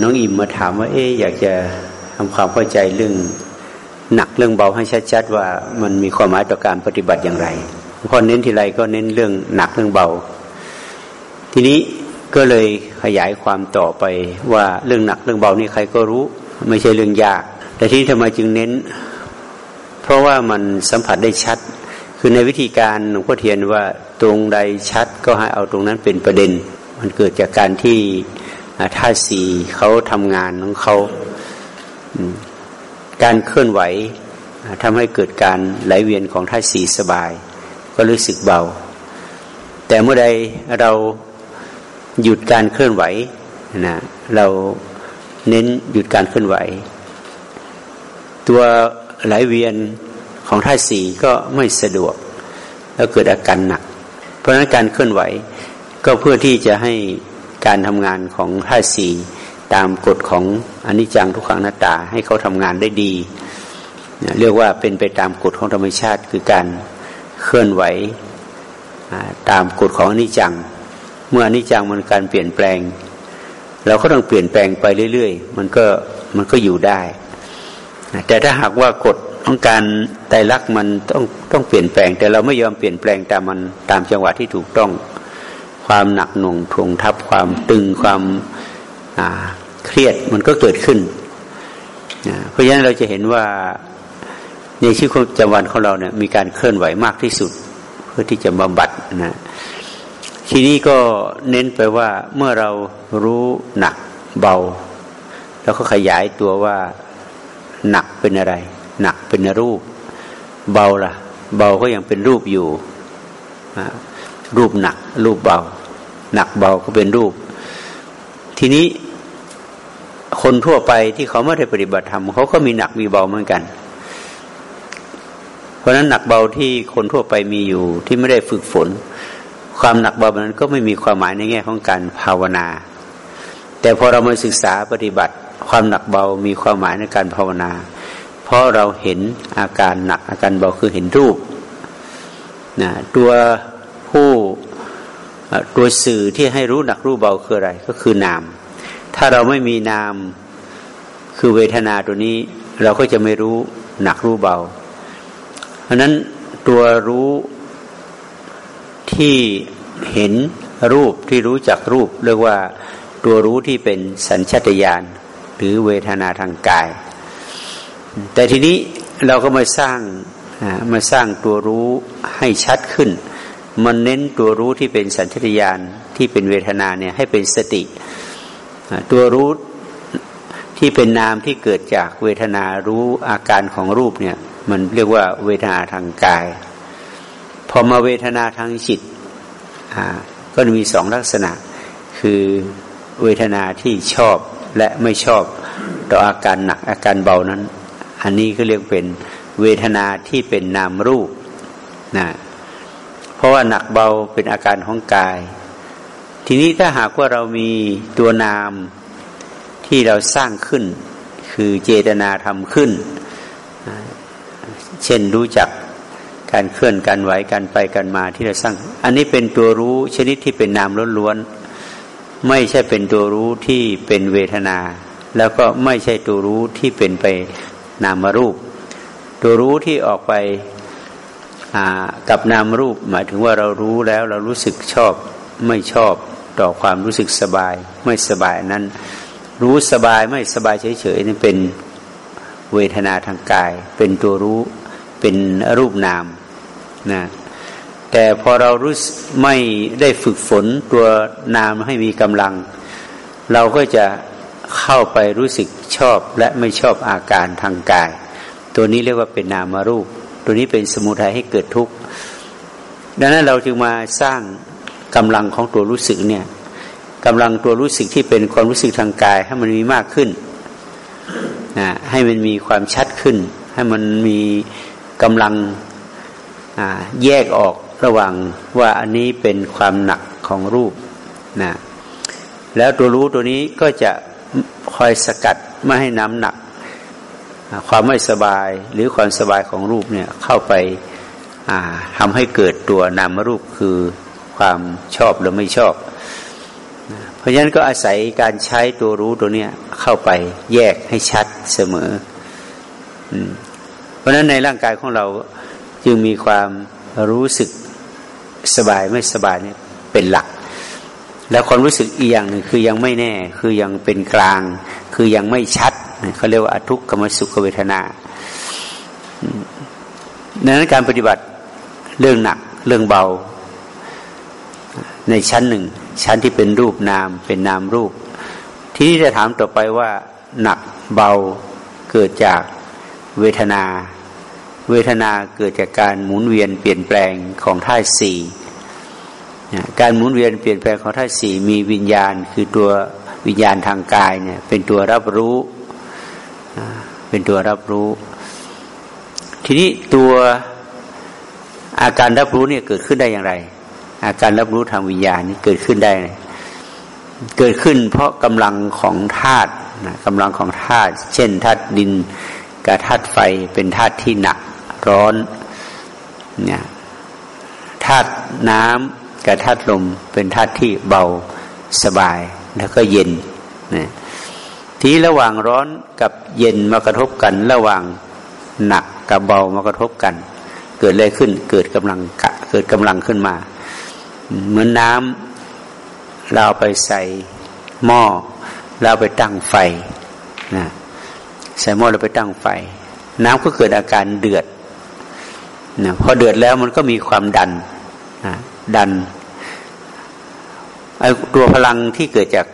น้องอิมมาถามว่า เอ๊อยากจะทำความเข้าใจเรื่องหนักเรื่องเบาให้ชัดๆว่ามันมีความหมายต่อการปฏิบัติอย่างไรพอเน้นทีไรก็เน้นเรื่องหนักเรื่องเบา ทีนี้ก็เลยขยายความต่อไปว่าเรื่องหนักเรื่องเบานี่ใครก็รู้ ไม่ใช่เรื่องยาก แต่ที่ทำไมจึงเน้น เพราะว่ามันสัมผัสได้ชัด คือในวิธีการหลวงพ่อเทียนว่าตรงใดชัดก็ให้เอาตรงนั้นเป็นประเด็น มันเกิดจากการที่ ท่าสี่เขาทำงานของเขาการเคลื่อนไหวทำให้เกิดการไหลเวียนของท่าสีสบาย ก็รู้สึกเบา แต่เมื่อใดเราหยุดการเคลื่อนไหวนะเราเน้นหยุดการเคลื่อนไหว ตัวไหลเวียนของท่าสีก็ไม่สะดวก แล้วเกิดอาการหนัก เพราะฉะนั้นการเคลื่อนไหวก็เพื่อที่จะให้ การทำงานของท่าสีตามกฎของอนิจจังทุกขังนัตตาให้เขาทำงานได้ดีเรียกว่าเป็นไปตามกฎของธรรมชาติ คือการเคลื่อนไหวตามกฎของอนิจจัง เมื่ออนิจจังมันการเปลี่ยนแปลง เราก็ต้องเปลี่ยนแปลงไปเรื่อยๆ มันก็มันก็อยู่ได้ แต่ถ้าหากว่ากฎของการไตรลักษณ์มันต้องต้องเปลี่ยนแปลง แต่เราไม่ยอมเปลี่ยนแปลงตามมันตามจังหวะที่ถูกต้อง ความหนักหน่วงทวงทับความตึงความเครียดมันก็เกิดขึ้นเพราะฉะนั้นเราจะเห็นว่าในชีวิตประจำวันของเราเนี่ยมีการเคลื่อนไหวมากที่สุด เพื่อที่จะบำบัดนะทีนี้ก็เน้นไปว่าเมื่อเรารู้หนักเบา แล้วก็ขยายตัวว่าหนักเป็นอะไร หนักเป็นรูป เบาล่ะ เบาก็ยังเป็นรูปอยู่ รูปหนัก รูปเบา หนักเบาก็เป็นรูป ทีนี้คนทั่วไปที่เขาไม่ได้ปฏิบัติธรรมเขาก็มีหนักมีเบาเหมือนกัน เพราะนั้นหนักเบาที่คนทั่วไปมีอยู่ที่ไม่ได้ฝึกฝน ความหนักเบานั้นก็ไม่มีความหมายในแง่ของการภาวนา แต่พอเรามาศึกษาปฏิบัติ ความหนักเบามีความหมายในการภาวนา เพราะเราเห็นอาการหนักอาการเบาคือเห็นรูปนะตัว ตัวสื่อที่ให้รู้หนักรู้เบาคืออะไร ก็คือนาม ถ้าเราไม่มีนามคือเวทนาตัวนี้ เราก็จะไม่รู้หนักรู้เบา เพราะนั้นตัวรู้ที่เห็นรูปที่รู้จักรูป เรียกว่าตัวรู้ที่เป็นสัญชตาตญาณหรือเวทนาทางกาย แต่ทีนี้เราก็มาสร้างมาสร้างตัวรู้ให้ชัดขึ้น มันเน้นตัวรู้ที่เป็นสัญชตาตญาณที่เป็นเวทนาเนี่ยให้เป็นสติ ตัวรู้ที่เป็นนามที่เกิดจากเวทนารู้อาการของรูปเนี่ย มันเรียกว่าเวทนาทางกาย พอมาเวทนาทางจิตก็มีสองลักษณะ คือเวทนาที่ชอบและไม่ชอบต่ออาการหนักอาการเบานั้น อันนี้ก็เรียกเป็นเวทนาที่เป็นนามรูปนะ ราะว่าหนักเบาเป็นอาการของกาย ทีนี้ถ้าหากว่าเรามีตัวนามที่เราสร้างขึ้น คือเจตนาทำขึ้น เช่นรู้จักการเคลื่อนการไหวการไปกันมาที่เราสร้าง อันนี้เป็นตัวรู้ชนิดที่เป็นนามล้วนๆไม่ใช่เป็นตัวรู้ที่เป็นเวทนา แล้วก็ไม่ใช่ตัวรู้ที่เป็นไปนามรูป ตัวรู้ที่ออกไป กับนามรูปหมายถึงว่าเรารู้แล้วเรารู้สึกชอบไม่ชอบต่อความรู้สึกสบาย ไม่สบายนั้น รู้สบายไม่สบายเฉยๆนี่เป็นเวทนาทางกาย เป็นตัวรู้เป็นรูปนามนะแต่พอเรารู้ไม่ได้ฝึกฝนตัวนามให้มีกำลัง เราก็จะเข้าไปรู้สึกชอบและไม่ชอบอาการทางกาย ตัวนี้เรียกว่าเป็นนามรูป ตัวนี้เป็นสมุทัยให้เกิดทุกข์ดังนั้นเราจึงมาสร้างกำลังของตัวรู้สึกเนี่ยกำลังตัวรู้สึกที่เป็นความรู้สึกทางกาย ให้มันมีมากขึ้นนะให้มันมีความชัดขึ้น ให้มันมีกำลังแยกออกระหว่างว่าอันนี้เป็นความหนักของรูปนะแล้วตัวรู้ตัวนี้ก็จะคอยสกัดไม่ให้น้ำหนัก ความไม่สบายหรือความสบายของรูปเนี่ยเข้าไปทำให้เกิดตัวนามรูปคือความชอบหรือไม่ชอบ เพราะฉะนั้นก็อาศัยการใช้ตัวรู้ตัวเนี้ยเข้าไปแยกให้ชัดเสมอ เพราะฉะนั้นในร่างกายของเราจึงมีความรู้สึกสบายไม่สบายเนี่ยเป็นหลัก แล้วความรู้สึกอีกอย่างหนึ่งคือยังไม่แน่คือยังเป็นกลาง คือยังไม่ชัด เขาเรียกว่าอทุกขมสุขเวทนาดังนั้นการปฏิบัติเรื่องหนักเรื่องเบา ในชั้นหนึ่ง ชั้นที่เป็นรูปนามเป็นนามรูป ที่นี้จะถามต่อไปว่า หนักเบาเกิดจากเวทนา เวทนาเกิดจากการหมุนเวียนเปลี่ยนแปลงของธาตุสี่การหมุนเวียนเปลี่ยนแปลงของธาตุสี่มีวิญญาณ คือตัววิญญาณทางกายเนี่ยเป็นตัวรับรู้ เป็นตัวรับรู้ ทีนี้ตัวอาการรับรู้เนี่ยเกิดขึ้นได้อย่างไร อาการรับรู้ทางวิญญาณนี่เกิดขึ้นได้ เกิดขึ้นเพราะกำลังของธาตุกำลังของธาตุเช่นธาตุดินกับธาตุไฟเป็นธาตุที่หนักร้อนเนี่ยธาตุน้ำกับธาตุลมเป็นธาตุที่เบาสบายแล้วก็เย็นนะ ทีระหว่างร้อนกับเย็นมากระทบกัน ระหว่างหนักกับเบามากระทบกัน เกิดอะไรขึ้น เกิดกำลังเกิดกำลังขึ้นมา เหมือนน้ำเราไปใส่หม้อเราไปตั้งไฟนะใส่หม้อเราไปตั้งไฟ น้ำก็เกิดอาการเดือดนะพอเดือดแล้วมันก็มีความดันนะดันไอ้ตัวพลังที่เกิดจาก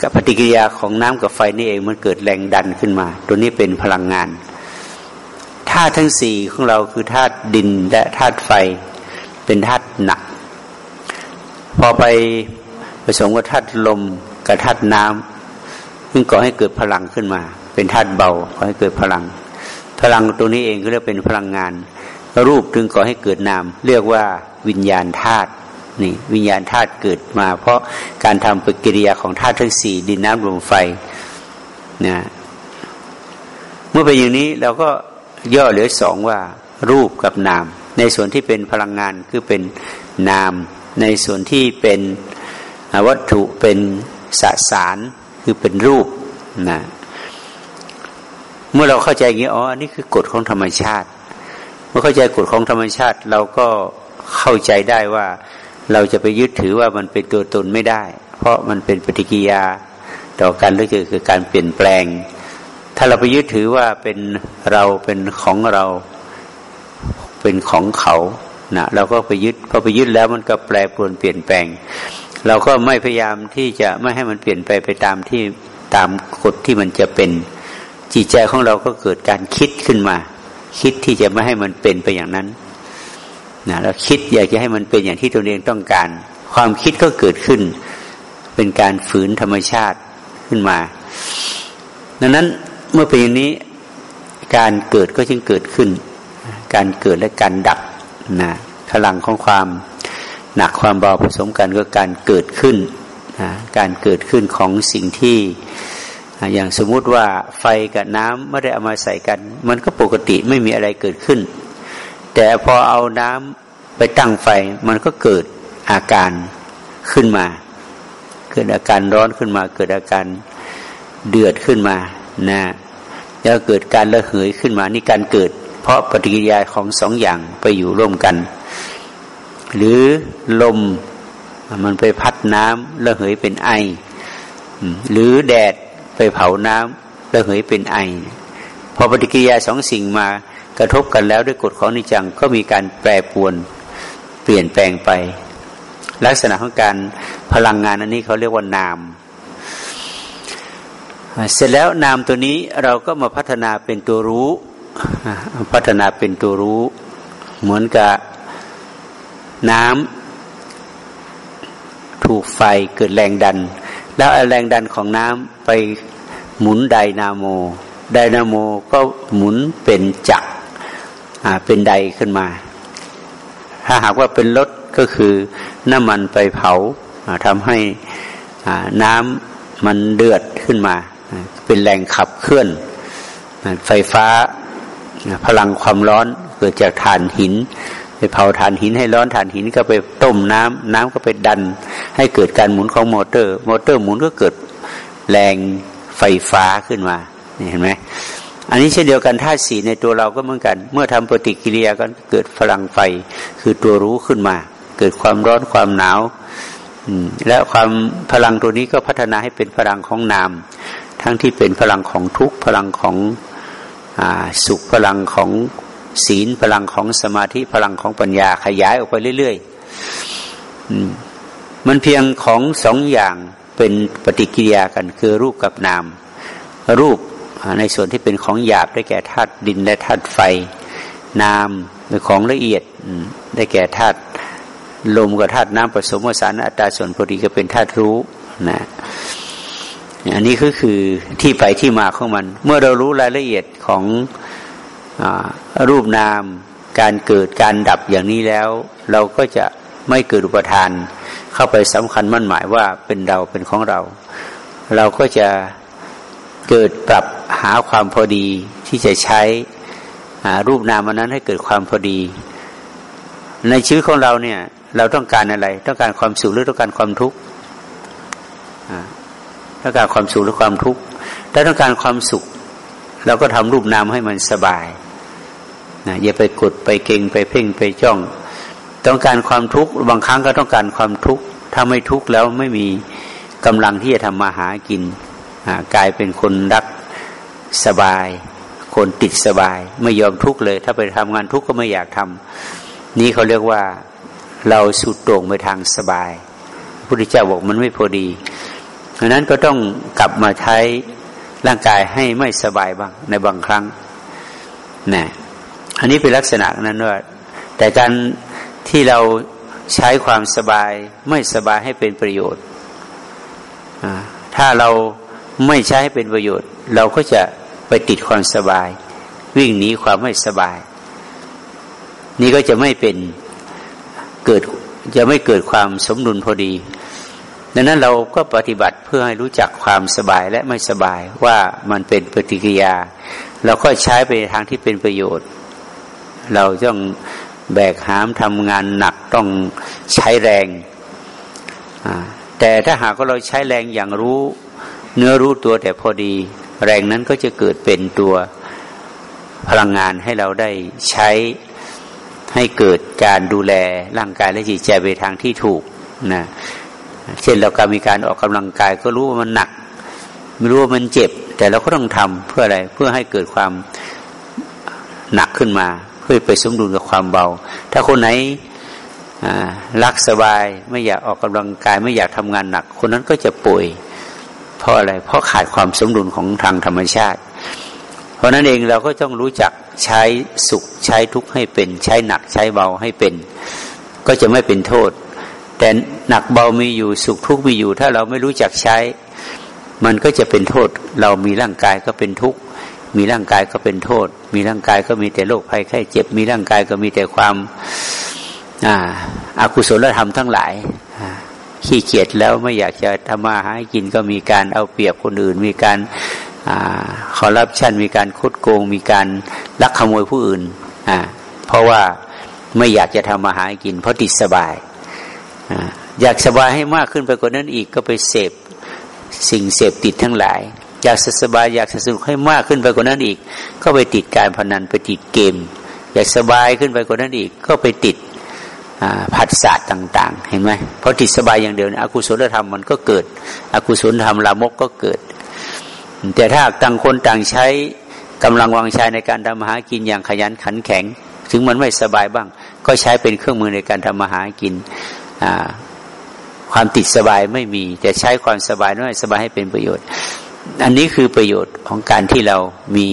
กับปฏิกิริยาของน้ำกับไฟนี่เองมันเกิดแรงดันขึ้นมา ตัวนี้เป็นพลังงานธาตุทั้งสี่ของเราคือธาตุดินและธาตุไฟ เป็นธาตุหนัก พอไปผสมกับธาตุลมกับธาตุน้ำซึ่งก่อให้เกิดพลังขึ้นมา เป็นธาตุเบาก่อให้เกิดพลัง พลังตัวนี้เองก็เรียกเป็นพลังงาน รูปถึงก่อให้เกิดนาม เรียกว่าวิญญาณธาตุ นี่วิญญาณธาตุเกิดมา เพราะการทำปฏิกิริยาของธาตุทั้งสี่ดินน้ำลมไฟนะเมื่อเป็นอย่างนี้เราก็ย่อเหลือสองว่า รูปกับนาม ในส่วนที่เป็นพลังงานคือเป็นนาม ในส่วนที่เป็นวัตถุเป็นสสารคือเป็นรูปนะเมื่อเราเข้าใจอย่างนี้อ๋ออันนี้คือกฎของธรรมชาติ เมื่อเข้าใจกฎของธรรมชาติ เราก็เข้าใจได้ว่า เราจะไปยึดถือว่ามันเป็นตัวตนไม่ได้ เพราะมันเป็นปฏิกิยาต่อกันหรือคือการเปลี่ยนแปลง ถ้าเราไปยึดถือว่าเป็นเราเป็นของเราเป็นของเขานะเราก็ไปยึดพอไปยึดแล้วมันก็แปรปรวนเปลี่ยนแปลง เราก็ไม่พยายามที่จะไม่ให้มันเปลี่ยนไปไปตามที่ตามกฎที่มันจะเป็น จิตใจของเราก็เกิดการคิดขึ้นมา คิดที่จะไม่ให้มันเป็นไปอย่างนั้น นะเราคิดอยากจะให้มันเป็นอย่างที่ตัวเองต้องการ ความคิดก็เกิดขึ้น เป็นการฝืนธรรมชาติขึ้นมา ดังนั้นเมื่อเป็นอย่างนี้การเกิดก็จึงเกิดขึ้น การเกิดและการดับนะพลังของความหนักความเบาผสมกันก็การเกิดขึ้นนะการเกิดขึ้นของสิ่งที่อย่างสมมุติว่าไฟกับน้ำไม่ได้เอามาใส่กัน มันก็ปกติไม่มีอะไรเกิดขึ้น แต่พอเอาน้ำไปตั้งไฟ มันก็เกิดอาการขึ้นมา เกิดอาการร้อนขึ้นมา เกิดอาการเดือดขึ้นมานะแล้วเกิดการระเหยขึ้นมานี่การเกิด เพราะปฏิกิริยาของสองอย่างไปอยู่ร่วมกัน หรือลมมันไปพัดน้ำระเหยเป็นไอ หรือแดดไปเผาน้ำระเหยเป็นไอ พอปฏิกิริยาสองสิ่งมา กระทบกันแล้วด้วยกฎของนิจังก็มีการแปรปวนเปลี่ยนแปลงไป ลักษณะของการพลังงานอันนี้เขาเรียกว่านาม เสร็จแล้วนามตัวนี้เราก็มาพัฒนาเป็นตัวรู้ พัฒนาเป็นตัวรู้ เหมือนกับน้ำถูกไฟเกิดแรงดัน แล้วแรงดันของน้ำไปหมุนไดนาโม ไดนาโมก็หมุนเป็นจักร เป็นใดขึ้นมา ถ้าหากว่าเป็นรถก็คือน้ำมันไปเผาทำให้น้ำมันเดือดขึ้นมา เป็นแรงขับเคลื่อน ไฟฟ้าพลังความร้อนเกิดจากถ่านหิน ไปเผาถ่านหินให้ร้อนถ่านหินก็ไปต้มน้ำน้ำก็ไปดัน ให้เกิดการหมุนของมอเตอร์ มอเตอร์หมุนก็เกิดแรงไฟฟ้าขึ้นมาเห็นไหม อันนี้เช่นเดียวกันธาตุสีในตัวเราก็เหมือนกัน เมื่อทำปฏิกิริยาก็เกิดพลังไฟ คือตัวรู้ขึ้นมา เกิดความร้อนความหนาวและความพลังตัวนี้ก็พัฒนาให้เป็นพลังของนาม ทั้งที่เป็นพลังของทุกพลังของอสุขพลังของศีลพลังของสมาธิพลังของปัญญาขยายออกไปเรื่อยๆมันเพียงของสองอย่างเป็นปฏิกิริยากันคือรูปกับนาม รูป ในส่วนที่เป็นของหยาบได้แก่ธาตุดินและธาตุไฟนามเป็นของละเอียดได้แก่ธาตุลมกับธาตุน้ำผสมผสานอัตราส่วนพอดีก็เป็นธาตุรู้นะอันนี้ก็คือที่ไปที่มาของมัน เมื่อเรารู้รายละเอียดของอรูปนาม การเกิดการดับอย่างนี้แล้ว เราก็จะไม่เกิดอุปทาน เข้าไปสำคัญมั่นหมายว่าเป็นเราเป็นของเรา เราก็จะ เกิดปรับหาความพอดีที่จะใช้รูปนามมันนั้นให้เกิดความพอดี ในชีวิตของเราเนี่ย เราต้องการอะไร ต้องการความสุขหรือต้องการความทุกข์ต้องการความสุขหรือความทุกข์ถ้าต้องการความสุข เราก็ทำรูปนามให้มันสบายนะอย่าไปกดไปเก่งไปเพ่งไปจ้อง ต้องการความทุกข์บางครั้งก็ต้องการความทุกข์ถ้าไม่ทุกข์แล้วไม่มีกำลังที่จะทำมาหากิน กลายเป็นคนรักสบาย คนติดสบาย ไม่ยอมทุกข์เลย ถ้าไปทำงานทุกข์ก็ไม่อยากทำนี่เขาเรียกว่าเราสุดโต่งไปทางสบายพระพุทธเจ้าบอกมันไม่พอดีดังนั้นก็ต้องกลับมาใช้ร่างกายให้ไม่สบายบ้างในบางครั้งนะอันนี้เป็นลักษณะนั้นว่าแต่การที่เราใช้ความสบายไม่สบายให้เป็นประโยชน์ ถ้าเรา ไม่ใช้ให้เป็นประโยชน์ เราก็จะไปติดความสบาย วิ่งหนีความไม่สบาย นี่ก็จะไม่เป็นเกิดจะไม่เกิดความสมดุลพอดีดังนั้นเราก็ปฏิบัติเพื่อให้รู้จักความสบายและไม่สบายว่ามันเป็นปฏิกิริยา เราก็ใช้ไปในทางที่เป็นประโยชน์ เราต้องแบกหามทำงานหนักต้องใช้แรง แต่ถ้าหากว่าเราใช้แรงอย่างรู้ เนื้อรู้ตัวแต่พอดี แรงนั้นก็จะเกิดเป็นตัวพลังงานให้เราได้ใช้ให้เกิดการดูแลร่างกายและจิตใจไปทางที่ถูกนะเช่นเราการมีการออกกำลังกายก็รู้ว่ามันหนัก ไม่รู้ว่ามันเจ็บ แต่เราก็ต้องทำเพื่ออะไรเพื่อให้เกิดความหนักขึ้นมา เพื่อไปสมดุลกับความเบา ถ้าคนไหนรักสบายไม่อยากออกกำลังกาย ไม่อยากทำงานหนัก คนนั้นก็จะป่วย เพราะอะไร เพราะขาดความสมดุลของทางธรรมชาติ เพราะนั้นเองเราก็ต้องรู้จักใช้สุขใช้ทุกข์ให้เป็น ใช้หนักใช้เบาให้เป็น ก็จะไม่เป็นโทษ แต่หนักเบามีอยู่สุขทุกข์มีอยู่ ถ้าเราไม่รู้จักใช้ มันก็จะเป็นโทษ เรามีร่างกายก็เป็นทุกข์มีร่างกายก็เป็นโทษ มีร่างกายก็มีแต่โรคภัยไข้เจ็บ มีร่างกายก็มีแต่ความอาอากุศลธรรมทั้งหลาย ขี้เกียจแล้วไม่อยากจะทำมาหากินก็มีการเอาเปรียบคนอื่น มีการคอร์รัปชันมีการคดโกง มีการลักขโมยผู้อื่น เพราะว่าไม่อยากจะทำมาหากิน เพราะติดสบายอยากสบายให้มากขึ้นไปกว่านั้นอีกก็ไปเสพสิ่งเสพติดทั้งหลาย อยากสบายอยากสนุกให้มากขึ้นไปกว่านั้นอีก ก็ไปติดการพนันไปติดเกม อยากสบายขึ้นไปกว่านั้นอีก ก็ไปติด ผัสสะต่าง ๆ เห็นไหมเพราะติดสบายอย่างเดียวอกุศลธรรมมันก็เกิด อกุศลธรรมลามกก็เกิด แต่ถ้าต่างคนต่างใช้กำลังวังชายในการทำมาหากินอย่างขยันขันแข็ง ถึงมันไม่สบายบ้าง ก็ใช้เป็นเครื่องมือในการทำมาหากินความติดสบายไม่มี แต่ใช้ความสบายน้อยสบายให้เป็นประโยชน์ อันนี้คือประโยชน์ของการที่เรามี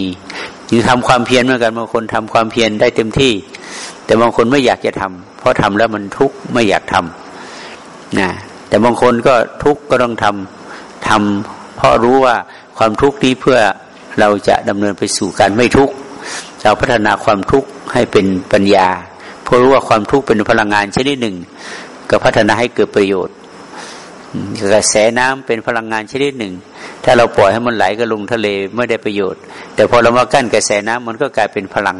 หรือทำความเพียรเหมือนกันบางคนทำความเพียรได้เต็มที่ แต่บางคนไม่อยากจะทำเพราะทำแล้วมันทุกข์ไม่อยากทำนะแต่บางคนก็ทุกข์ก็ต้องทำทำเพราะรู้ว่าความทุกข์นี้เพื่อเราจะดำเนินไปสู่การไม่ทุกข์จะพัฒนาความทุกข์ให้เป็นปัญญาเพราะรู้ว่าความทุกข์เป็นพลังงานชนิดหนึ่ง ก็พัฒนาให้เกิดประโยชน์กระแสน้ำเป็นพลังงานชนิดหนึ่ง ถ้าเราปล่อยให้มันไหลก็ลงทะเลไม่ได้ประโยชน์ แต่พอเรามากั้นกระแสน้ำมันก็กลายเป็นพลัง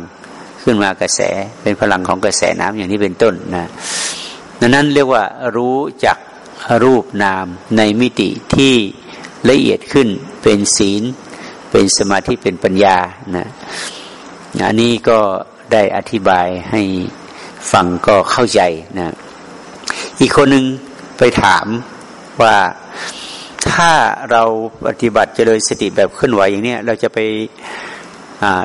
ขึ้นมากระแสเป็นพลังของกระแสน้ำอย่างนี้เป็นต้นนะดังนั้นเรียกว่ารู้จักรูปนามในมิติที่ละเอียดขึ้นเป็นศีล เป็นสมาธิเป็นปัญญานะอันนี้ก็ได้อธิบายให้ฟังก็เข้าใจนะอีกคนหนึ่งไปถามว่าถ้าเราปฏิบัติเจริญสติแบบเคลื่อนไหวอย่างนี้เราจะไป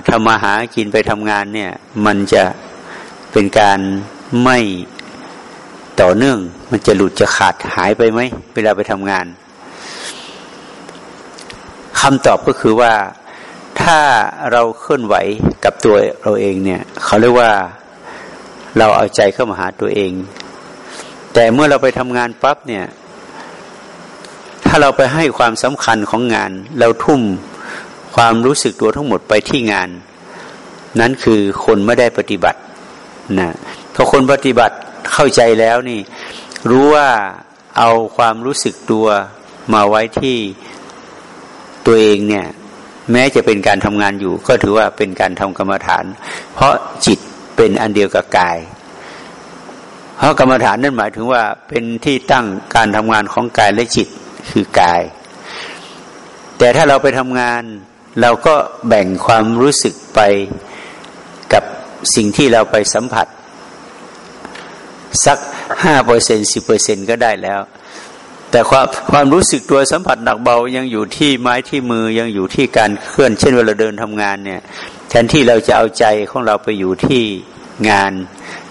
ทำมาหากินไปทำงานเนี่ย มันจะเป็นการไม่ต่อเนื่อง มันจะหลุดจะขาดหายไปไหมเวลาไปทำงานคำตอบก็คือว่าถ้าเราเคลื่อนไหวกับตัวเราเองเนี่ย เขาเรียกว่าเราเอาใจเข้ามาหาตัวเอง แต่เมื่อเราไปทำงานปั๊บเนี่ย ถ้าเราไปให้ความสำคัญของงาน เราทุ่ม ความรู้สึกตัวทั้งหมดไปที่งาน นั้นคือคนไม่ได้ปฏิบัตินะพอคนปฏิบัติเข้าใจแล้วนี่ รู้ว่าเอาความรู้สึกตัวมาไว้ที่ตัวเองเนี่ย แม้จะเป็นการทำงานอยู่ ก็ถือว่าเป็นการทำกรรมฐาน เพราะจิตเป็นอันเดียวกับกาย เพราะกรรมฐานนั่นหมายถึงว่าเป็นที่ตั้งการทำงานของกายและจิตคือกาย แต่ถ้าเราไปทำงาน เราก็แบ่งความรู้สึกไปกับสิ่งที่เราไปสัมผัส สักห้าเปอร์เซ็นสิบเปอร์เซ็นก็ได้แล้ว แต่ความความรู้สึกตัวสัมผัสหนักเบายังอยู่ที่ไม้ที่มือยังอยู่ที่การเคลื่อน เช่นเวลาเดินทำงานเนี่ย แทนที่เราจะเอาใจของเราไปอยู่ที่งาน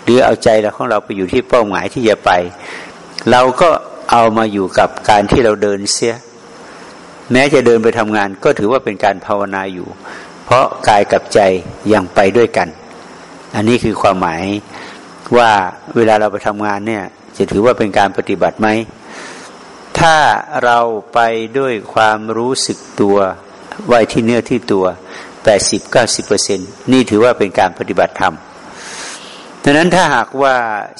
หรือเอาใจเราของเราไปอยู่ที่เป้าหมายที่จะไป เราก็เอามาอยู่กับการที่เราเดินเสีย แม้จะเดินไปทำงานก็ถือว่าเป็นการภาวนาอยู่ เพราะกายกับใจยังไปด้วยกัน อันนี้คือความหมายว่าเวลาเราไปทำงานเนี่ยจะถือว่าเป็นการปฏิบัติไหม ถ้าเราไปด้วยความรู้สึกตัวไว้ที่เนื้อที่ตัวแปดสิบเก้าสิบเปอร์เซ็นนี่ถือว่าเป็นการปฏิบัติธรรมดังนั้นถ้าหากว่า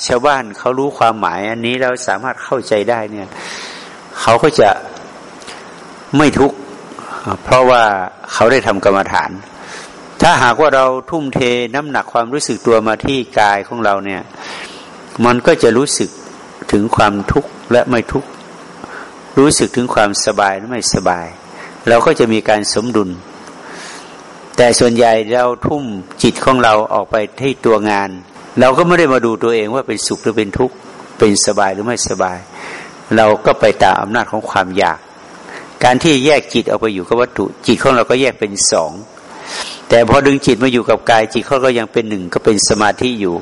ชาวบ้านเขารู้ความหมายอันนี้เราสามารถเข้าใจได้เนี่ย เขาก็จะ ไม่ทุกข์เพราะว่าเขาได้ทำกรรมฐาน ถ้าหากว่าเราทุ่มเทน้ำหนักความรู้สึกตัวมาที่กายของเราเนี่ย มันก็จะรู้สึกถึงความทุกข์และไม่ทุกข์รู้สึกถึงความสบายและไม่สบาย เราก็จะมีการสมดุล แต่ส่วนใหญ่เราทุ่มจิตของเราออกไปที่ตัวงาน เราก็ไม่ได้มาดูตัวเองว่าเป็นสุขหรือเป็นทุกข์เป็นสบายหรือไม่สบาย เราก็ไปตามอำนาจของความอยาก การที่แยกจิตออกไปอยู่กับวัตถุ จิตของเราก็แยกเป็นสองแต่พอดึงจิตมาอยู่กับกายจิตเขาก็ยังเป็นหนึ่งก็เป็นสมาธิอยู่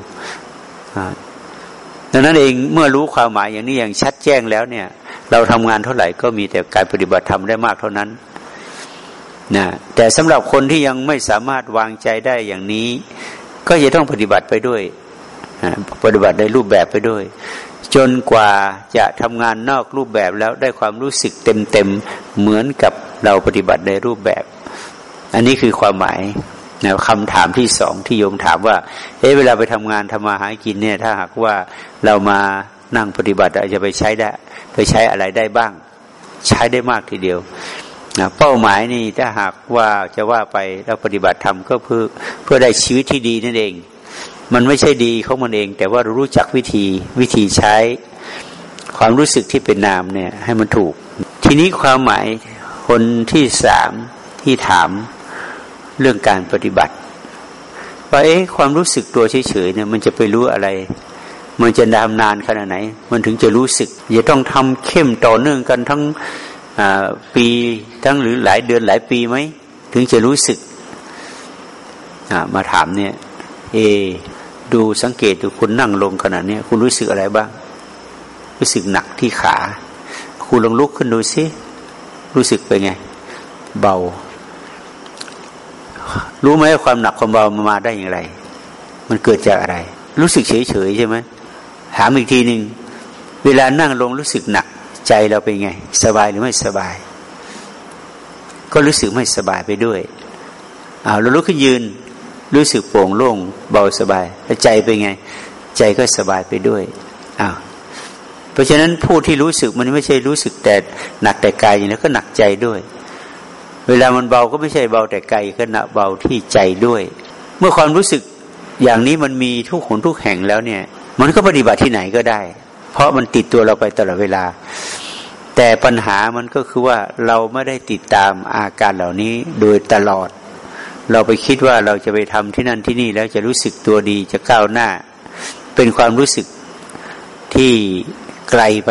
ดังนั้นเองเมื่อรู้ความหมายอย่างนี้อย่างชัดแจ้งแล้วเนี่ย เราทำงานเท่าไหร่ก็มีแต่การปฏิบัติธรรมได้มากเท่านั้นนะแต่สำหรับคนที่ยังไม่สามารถวางใจได้อย่างนี้ ก็จะต้องปฏิบัติไปด้วยปฏิบัติในรูปแบบไปด้วย จนกว่าจะทำงานนอกรูปแบบแล้วได้ความรู้สึกเต็มๆเหมือนกับเราปฏิบัติในรูปแบบ อันนี้คือความหมายนะคำถามที่สองที่โยมถามว่า เอ๊ะเวลาไปทำงานทำมาหากินเนี่ย ถ้าหากว่าเรามานั่งปฏิบัติอาจจะไปใช้ได้ ไปใช้อะไรได้บ้าง ใช้ได้มากทีเดียวนะเป้าหมายนี่ถ้าหากว่าจะว่าไปเราปฏิบัติธรรมก็เพื่อเพื่อได้ชีวิตที่ดีนั่นเอง มันไม่ใช่ดีเขามันเอง แต่ว่ารู้จักวิธีวิธีใช้ ความรู้สึกที่เป็นนามเนี่ย ให้มันถูก ทีนี้ความหมายคนที่สามที่ถามเรื่องการปฏิบัติว่าเอ๊ะความรู้สึกตัวเฉยๆเนี่ย มันจะไปรู้อะไร มันจะดำนานขนาดไหน มันถึงจะรู้สึกจะต้องทำเข้มต่อเนื่องกันทั้งปีทั้งหรือหลายเดือนหลายปีไหมถึงจะรู้สึกมาถามเนี่ย เอ ดูสังเกตดูคุณนั่งลงขนาดนี้คุณรู้สึกอะไรบ้าง รู้สึกหนักที่ขา คุณลองลุกขึ้นดูซิรู้สึกเป็นไง เบา รู้ไหมความหนักความเบามันมาได้อย่างไร มันเกิดจากอะไร รู้สึกเฉยเฉยใช่ไหมถามอีกทีหนึ่งเวลานั่งลงรู้สึกหนักใจเราเป็นไง สบายหรือไม่สบาย ก็รู้สึกไม่สบายไปด้วยอ้าวเราลุกขึ้นยืน รู้สึกโปร่งโล่งเบาสบายแล้วใจเป็นไง ใจก็สบายไปด้วยอ้าวเพราะฉะนั้นผู้ที่รู้สึกมันไม่ใช่รู้สึกแต่หนักแต่กายอย่างนี้ก็หนักใจด้วย เวลามันเบาก็ไม่ใช่เบาแต่กายก็หนักเบาที่ใจด้วย เมื่อความรู้สึกอย่างนี้มันมีทุกหนทุกแห่งแล้วเนี่ย มันก็ปฏิบัติที่ไหนก็ได้ เพราะมันติดตัวเราไปตลอดเวลา แต่ปัญหามันก็คือว่าเราไม่ได้ติดตามอาการเหล่านี้โดยตลอด เราไปคิดว่าเราจะไปทำที่นั่นที่นี่แล้วจะรู้สึกตัวดีจะก้าวหน้า เป็นความรู้สึกที่ไกลไป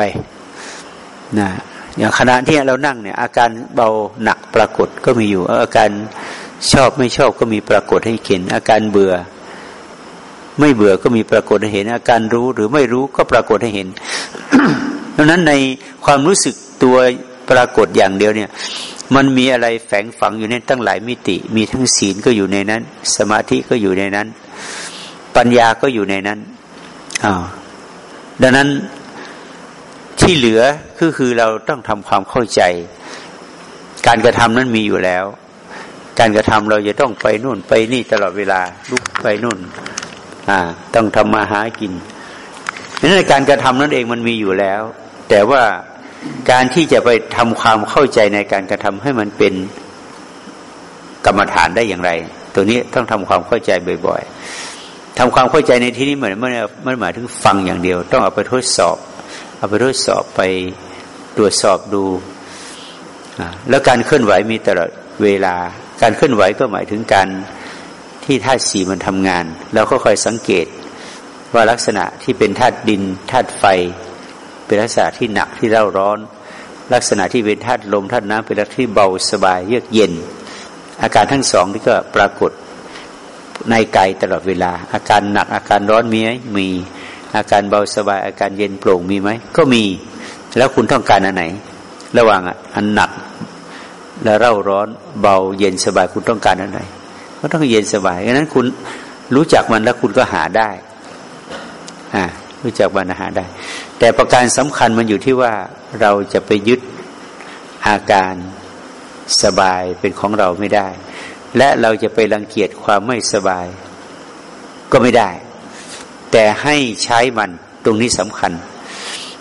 นะอย่างขณะที่เรานั่งเนี่ยอาการเบาหนักปรากฏก็มีอยู่ อาการชอบไม่ชอบก็มีปรากฏให้เห็น อาการเบื่อ ไม่เบื่อก็มีปรากฏให้เห็น อาการรู้หรือไม่รู้ก็ปรากฏให้เห็นดังนั้นในความรู้สึกตัวปรากฏอย่างเดียวเนี่ย มันมีอะไรแฝงฝังอยู่ในตั้งหลายมิติ มีทั้งศีลก็อยู่ในนั้น สมาธิก็อยู่ในนั้น ปัญญาก็อยู่ในนั้นอ่าดังนั้นที่เหลือก็คือเราต้องทำความเข้าใจ การกระทำนั้นมีอยู่แล้ว การกระทำเราจะต้องไปนู่นไปนี่ตลอดเวลาลุกไปนู่นอ่าต้องทำมาหากินนั้นการกระทำนั้นเองมันมีอยู่แล้ว แต่ว่า การที่จะไปทำความเข้าใจในการกระทำให้มันเป็นกรรมฐานได้อย่างไร ตัวนี้ต้องทำความเข้าใจบ่อย ๆทำความเข้าใจในที่นี้เหมือนไม่ไม่หมายถึงฟังอย่างเดียว ต้องเอาไปทดสอบ เอาไปทดสอบไปตรวจสอบดูแล้วการเคลื่อนไหวมีตลอดเวลา การเคลื่อนไหวก็หมายถึงการที่ธาตุสีมันทำงานเราก็คอยสังเกตว่าลักษณะที่เป็นธาตุดินธาตุไฟ เป็นลักษณะที่หนักที่เร่าร้อน ลักษณะที่เป็นธาตุลมธาตุน้ำเป็นลักษณะที่เบาสบายเยือกเย็น อาการทั้งสองนี่ก็ปรากฏในกายตลอดเวลา อาการหนักอาการร้อนมีไหมมีอาการเบาสบายอาการเย็นโปร่งมีไหมก็มีแล้วคุณต้องการอันไหน ระหว่างอันหนักและเร่าร้อนเบาเย็นสบายคุณต้องการอันไหนก็ต้องเย็นสบายดังนั้นคุณรู้จักมันแล้วคุณก็หาได้อ่ารู้จักมันหาได้ แต่ประการสำคัญมันอยู่ที่ว่าเราจะไปยึดอาการสบายเป็นของเราไม่ได้ และเราจะไปรังเกียจความไม่สบาย ก็ไม่ได้ แต่ให้ใช้มันตรงนี้สำคัญ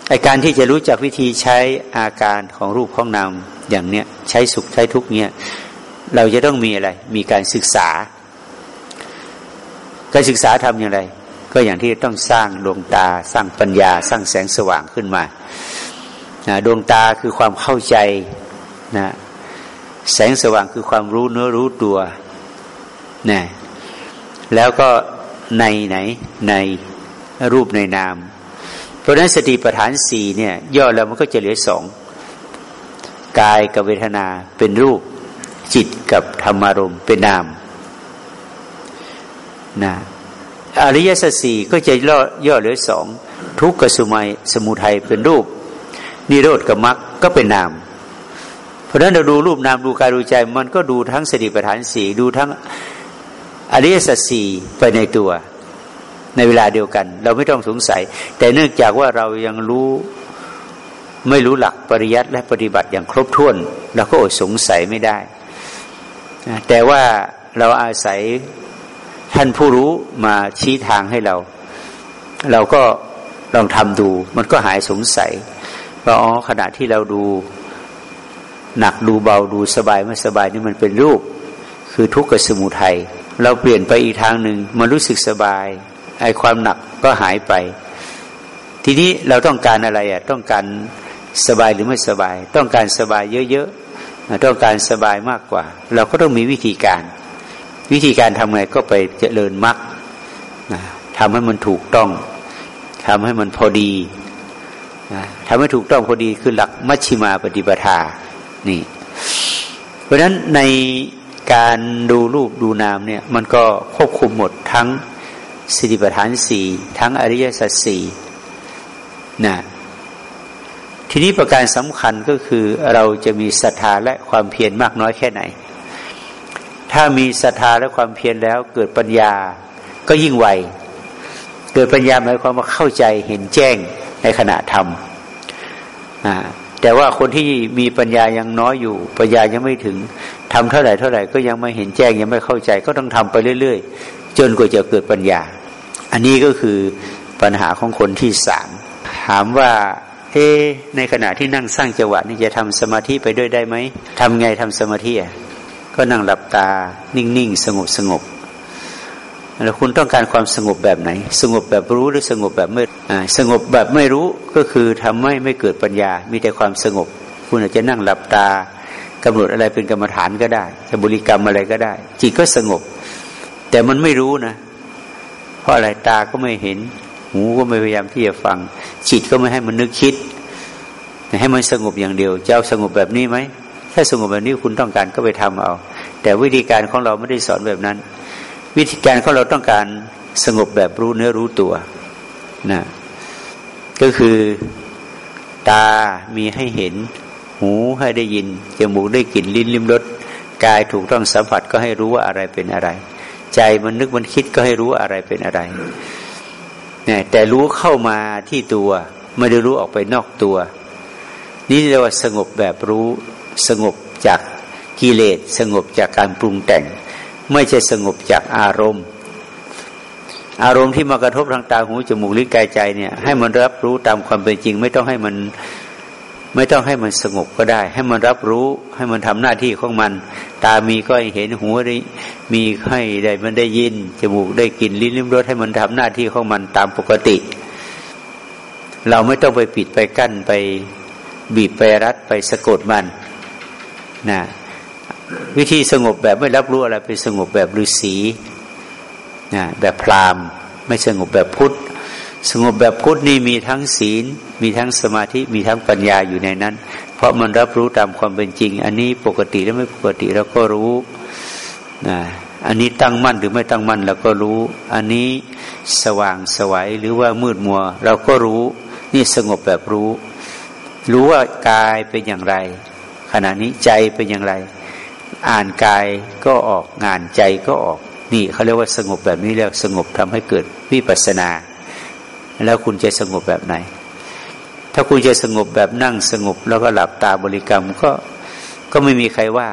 ไอการที่จะรู้จักวิธีใช้อาการของรูปของนามอย่างเนี้ยใช้สุขใช้ทุกเนี้ยเราจะต้องมีอะไร มีการศึกษา การศึกษาทำอย่างไร ก็อย่างที่ต้องสร้างดวงตาสร้างปัญญา สร้างแสงสว่างขึ้นมาดวงตาคือความเข้าใจนะแสงสว่างคือความรู้เนื้อรู้ตัวนะแล้วก็ในไหนในรูปในนาม เพราะนั้นสติปัฏฐานสี่เนี่ยย่อแล้วมันก็จะเหลือสองกายกับเวทนาเป็นรูปจิตกับธรรมารมเป็นนามนะ อริยสัจสี่ก็จะย่อย่อเหลือสองทุกข์กับสมัยสมุทัยเป็นรูป นิโรธกับมรรคก็เป็นนาม เพราะนั้นเราดูรูปนามดูกายดูใจมันก็ดูทั้งสติปัฏฐานสี่ดูทั้งอริยสัจสี่ไปในตัว ในเวลาเดียวกัน เราไม่ต้องสงสัย แต่เนื่องจากว่าเรายังรู้ไม่รู้หลักปริยัติและปฏิบัติอย่างครบถ้วนเราก็อดสงสัยไม่ได้ แต่ว่าเราอาศัย ท่านผู้รู้มาชี้ทางให้เรา เราก็ลองทำดู มันก็หายสงสัยว่าอ๋อขณะที่เราดูหนักดูเบาดูสบายไม่สบายนี่มันเป็นรูป คือทุกข์กับสมุทัยเราเปลี่ยนไปอีกทางหนึ่งมารู้สึกสบายไอ้ความหนักก็หายไป ทีนี้เราต้องการอะไรอะต้องการสบายหรือไม่สบาย ต้องการสบายเยอะๆต้องการสบายมากกว่า เราก็ต้องมีวิธีการ วิธีการทำไงก็ไปเจริญมรรคทำให้มันถูกต้องทำให้มันพอดีทำให้ถูกต้องพอดีคือหลักมัชชิมาปฏิปทา นี่ เพราะฉะนั้นในการดูรูปดูนามเนี่ย มันก็ควบคุมหมดทั้งสติปัฏฐานสี่ทั้งอริยสัจสี่นะทีนี้ประการสำคัญก็คือเราจะมีศรัทธาและความเพียรมากน้อยแค่ไหน ถ้ามีศรัทธาและความเพียรแล้ว เกิดปัญญาก็ยิ่งไว เกิดปัญญาหมายความว่าเข้าใจเห็นแจ้งในขณะทำแต่ว่าคนที่มีปัญญายังน้อยอยู่ ปัญญายังไม่ถึงทำเท่าไหร่เท่าไหร่ก็ยังไม่เห็นแจ้งยังไม่เข้าใจ ก็ต้องทำไปเรื่อย ๆ จนกว่าจะเกิดปัญญา อันนี้ก็คือปัญหาของคนที่สามถามว่าเอ๊ในขณะที่นั่งสร้างจังหวะนี่จะทำสมาธิไปด้วยได้ไหมทำไงทำสมาธิอะ ก็นั่งหลับตา นิ่งๆ สงบสงบแล้วคุณต้องการความสงบแบบไหน สงบแบบรู้หรือสงบแบบไม่สงบแบบไม่รู้ก็คือทำให้ไม่เกิดปัญญา มีแต่ความสงบ คุณอาจจะนั่งหลับตากำหนดอะไรเป็นกรรมฐานก็ได้จะบริกรรมอะไรก็ได้ จิตก็สงบ แต่มันไม่รู้นะ เพราะอะไรตาก็ไม่เห็น หูก็ไม่พยายามที่จะฟัง จิตก็ไม่ให้มันนึกคิด ให้มันสงบอย่างเดียว เจ้าสงบแบบนี้ไหม ถ้าสงบแบบนี้คุณต้องการก็ไปทำเอา แต่วิธีการของเราไม่ได้สอนแบบนั้น วิธีการของเราต้องการสงบแบบรู้เนื้อรู้ตัวนะก็คือตามีให้เห็น หูให้ได้ยินจมูกได้กลิ่นลิ้นลิ้มรสกายถูกต้องสัมผัสก็ให้รู้ว่าอะไรเป็นอะไร ใจมันนึกมันคิดก็ให้รู้ว่าอะไรเป็นอะไรเนี่ยแต่รู้เข้ามาที่ตัว ไม่ได้รู้ออกไปนอกตัว นี่เรียกว่าสงบแบบรู้ สงบจากกิเลสสงบจากการปรุงแต่ง ไม่ใช่สงบจากอารมณ์ อารมณ์ที่มากระทบทางตาหูจมูกลิ้นกายใจเนี่ยให้มันรับรู้ตามความเป็นจริง ไม่ต้องให้มันไม่ต้องให้มันสงบก็ได้ ให้มันรับรู้ให้มันทำหน้าที่ของมัน ตามีก็เห็นหูได้มีให้ได้มันได้ยิน จมูกได้กลิ่นลิ้นลิ้มรสให้มันทำหน้าที่ของมันตามปกติ เราไม่ต้องไปปิดไปกั้นไปบีบไปรัดไปสะกดมัน นะวิธีสงบแบบไม่รับรู้อะไรเป็นสงบแบบฤาษีนะแบบพราหมณ์ไม่สงบแบบพุทธ สงบแบบพุทธนี่มีทั้งศีล มีทั้งสมาธิมีทั้งปัญญาอยู่ในนั้น เพราะมันรับรู้ตามความเป็นจริง อันนี้ปกติและไม่ปกติเราก็รู้นะอันนี้ตั้งมั่นหรือไม่ตั้งมั่นเราก็รู้ อันนี้สว่างสวัยหรือว่ามืดมัว เราก็รู้ นี่สงบแบบรู้ รู้ว่ากายเป็นอย่างไร ขณะนี้ใจเป็นอย่างไร อ่านกายก็ออกงานใจก็ออก นี่เขาเรียกว่าสงบแบบนี้เรียกสงบทำให้เกิดวิปัสนา แล้วคุณจะสงบแบบไหน ถ้าคุณจะสงบแบบนั่งสงบแล้วก็หลับตาบริกรรมก็ก็ไม่มีใครว่า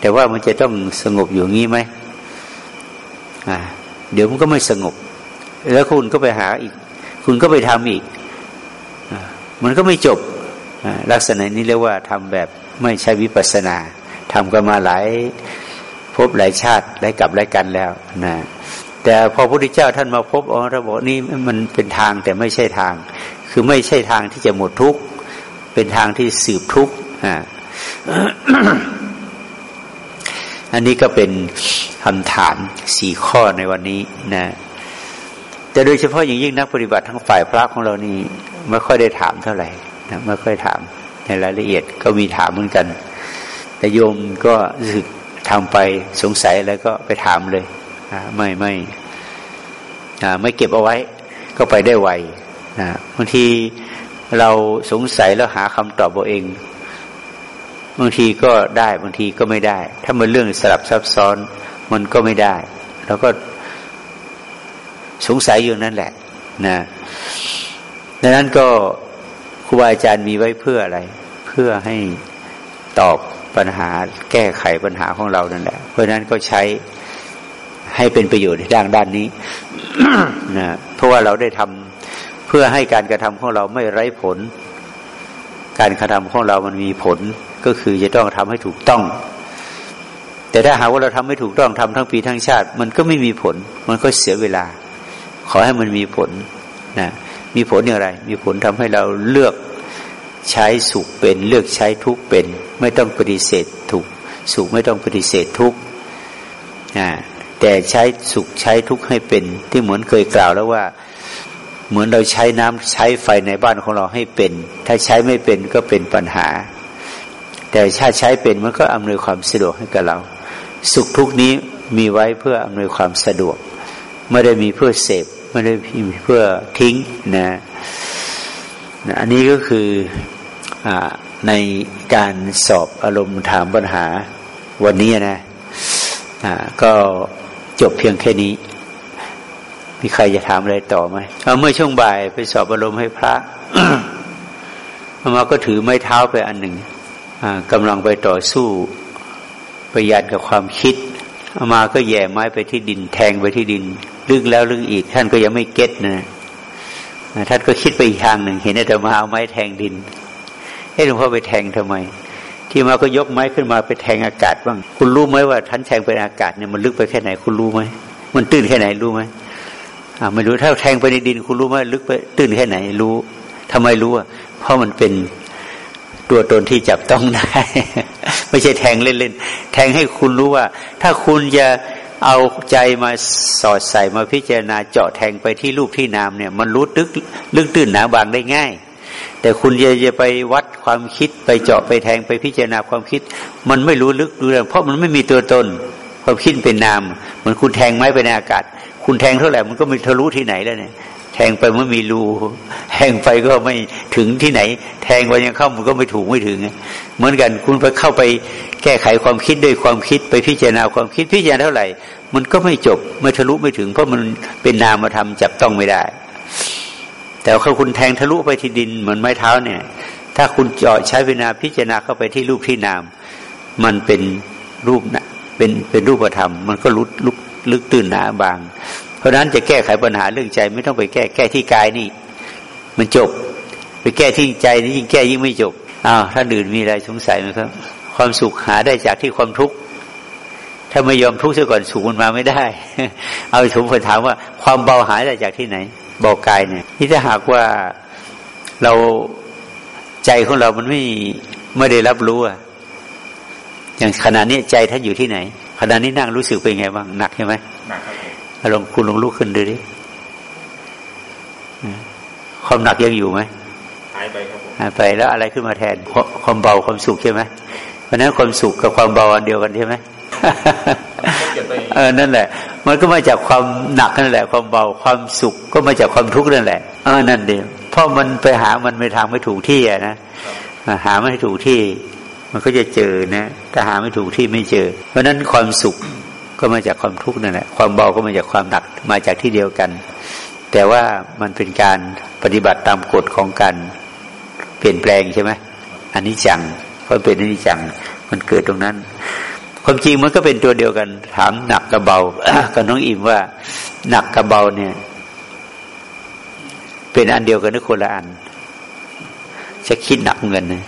แต่ว่ามันจะต้องสงบอยู่งี้ไหมอ่าเดี๋ยวมันก็ไม่สงบ แล้วคุณก็ไปหาอีก คุณก็ไปทำอีกอมันก็ไม่จบลักษณะนี้เรียกว่าทำแบบ ไม่ใช่วิปัสนาทำกันมาหลายพบหลายชาติหลายกับหลายกันแล้วนะแต่พอพระพุทธเจ้าท่านมาพบอ๋อระบบนี้มันเป็นทางแต่ไม่ใช่ทาง คือไม่ใช่ทางที่จะหมดทุกข์เป็นทางที่สืบทุกข์อ่าอันนี้ก็เป็นคำถามสี่ข้อในวันนี้นะแต่โดยเฉพาะอย่างยิ่งนักปฏิบัติทั้งฝ่ายพระของเรานี่ไม่ค่อยได้ถามเท่าไหร่นะไม่ค่อยถาม ในรายละเอียดก็มีถามเหมือนกัน แต่โยมก็รู้สึกทำไปสงสัยแล้วก็ไปถามเลยไม่ไม่ไม่เก็บเอาไว้ ก็ไปได้ไวนะบางทีเราสงสัยแล้วหาคำตอบเอาเองบางทีก็ได้บางทีก็ไม่ได้ ถ้ามันเรื่องสลับซับซ้อนมันก็ไม่ได้ แล้วก็สงสัยอยู่นั่นแหละนะดังนั้นก็ ครูบาอาจารย์มีไว้เพื่ออะไร เพื่อให้ตอบปัญหาแก้ไขปัญหาของเรานั่นแหละ เพราะนั้นก็ใช้ให้เป็นประโยชน์ในด้านด้านนี้นะเพราะว่าเราได้ทำเพื่อให้การกระทำของเราไม่ไร้ผล การกระทำของเรามันมีผลก็คือจะต้องทำให้ถูกต้อง แต่ถ้าหากว่าเราทำไม่ถูกต้องทำทั้งปีทั้งชาติ มันก็ไม่มีผล มันก็เสียเวลา ขอให้มันมีผลนะ มีผลอย่างไร มีผลทำให้เราเลือกใช้สุขเป็น เลือกใช้ทุกเป็น ไม่ต้องปฏิเสธถูกสุขไม่ต้องปฏิเสธทุกแต่ใช้สุขใช้ทุกให้เป็น ที่เหมือนเคยกล่าวแล้วว่า เหมือนเราใช้น้ำใช้ไฟในบ้านของเราให้เป็น ถ้าใช้ไม่เป็นก็เป็นปัญหา แต่ถ้าใช้เป็นมันก็อำนวยความสะดวกให้กับเรา สุขทุกนี้มีไว้เพื่ออำนวยความสะดวก ไม่ได้มีเพื่อเสพ ไม่ได้เพื่อทิ้งนะนะอันนี้ก็คืออในการสอบอารมณ์ถามปัญหาวันนี้นะก็จบเพียงแค่นี้ มีใครจะถามอะไรต่อไหมเมื่อช่วงบ่ายไปสอบอารมณ์ให้พระมาก็ถือไม้เท้าไปอันหนึ่งกำลังไปต่อสู้ไปยันกับความคิดอามาก็แย่ไม้ไปที่ดิน แทงไปที่ดิน ลึกแล้วลึกอีก ท่านก็ยังไม่เก็ตนะท่านก็คิดไปอีกทางหนึ่ง เห็นอาตมาเอาไม้แทงดินให้หลวงพ่อไปแทงทำไม ที่มาก็ยกไม้ขึ้นมาไปแทงอากาศบ้าง คุณรู้ไหมว่าท่านแทงเป็นอากาศเนี่ยมันลึกไปแค่ไหน คุณรู้ไหมมันตื้นแค่ไหนรู้ไหมอ่าไม่รู้ถ้าแทงไปในดิน คุณรู้ไหมลึกไปตื้นแค่ไหนรู้ทำไมรู้อะเพราะมันเป็นตัวตนที่จับต้องได้ ไม่ใช่แทงเล่นๆแทงให้คุณรู้ว่า ถ้าคุณจะ เอาใจมาสอดใส่มาพิจารณาเจาะแทงไปที่รูปที่นามเนี่ย มันรู้ตึกลึกตื้นหนาบางได้ง่าย แต่คุณจะจะไปวัดความคิดไปเจาะไปแทงไปพิจารณาความคิด มันไม่รู้ลึกดูแรงเพราะมันไม่มีตัวตนความคิดเป็นนามเหมือนคุณแทงไม้ไปในอากาศ คุณแทงเท่าไหร่มันก็ไม่ทะลุที่ไหนแล้วเนี่ย แทงไปมันมีรูแทงไปก็ไม่ถึงที่ไหน แทงไปยังเข้ามันก็ไม่ถูกไม่ถึง เหมือนกันคุณไปเข้าไปแก้ไขความคิดด้วยความคิดไปพิจารณาความคิดพิจารณาเท่าไหร่ มันก็ไม่จบไม่ทะลุไม่ถึง เพราะมันเป็นนามธรรมจับต้องไม่ได้ แต่ถ้าคุณแทงทะลุไปที่ดินเหมือนไม้เท้าเนี่ย ถ้าคุณเจาะใช้เวลาพิจารณาเข้าไปที่รูปที่นาม มันเป็นรูปนะเป็นเป็นรูปธรรม มันก็ลุกลึกตื่นหนาบาง เพราะนั้นจะแก้ไขปัญหาเรื่องใจ ไม่ต้องไปแก้แก้ที่กายนี่ มันจบ ไปแก้ที่ใจนี่ยิ่งแก้ยิ่งไม่จบอ้าวถ้าอื่นมีอะไรสงสัยไหมครับ ความสุขหาได้จากที่ความทุกข์ถ้าไม่ยอมทุกข์ซะก่อนสุขมันมาไม่ได้ เอาผมไปถามว่า ความเบาหายได้จากที่ไหนเบากายเนี่ยที่ถ้าหากว่าเราใจของเรามันไม่ไม่ได้รับรู้อะอย่างขณะนี้ใจท่านอยู่ที่ไหนขณะนี้นั่งรู้สึกเป็นไงบ้างหนักใช่ไหมหนักครับ ลองคุณลองลุกขึ้นดูดิความหนักยังอยู่ไหมหายไปครับผมหายไปแล้วอะไรขึ้นมาแทน ความเบาความสุขใช่ไหมเพราะนั้นความสุขกับความเบาอันเดียวกันใช่ไหมเออนั่นแหละ มันก็มาจากความหนักนั่นแหละ ความเบาความสุขก็มาจากความทุกข์นั่นแหละเออนั่นเดียวเพราะมันไปหามันไม่ทางไม่ถูกที่อะนะหาไม่ถูกที่ มันก็จะเจอนะถ้าหาไม่ถูกที่ไม่เจอ เพราะนั้นความสุข ก็มาจากความทุกข์นั่นแหละความเบาก็มาจากความหนักมาจากที่เดียวกัน แต่ว่ามันเป็นการปฏิบัติตามกฎของการเปลี่ยนแปลงใช่ไหมอันนี้จังเพราะเป็นอันนี้จังมันเกิดตรงนั้น ความจริงมันก็เป็นตัวเดียวกัน ถามหนักกับเบากับน้องอิมว่า หนักกับเบาเนี่ย เป็นอันเดียวกันหรือคนละอัน จะคิดหนักเงินนะ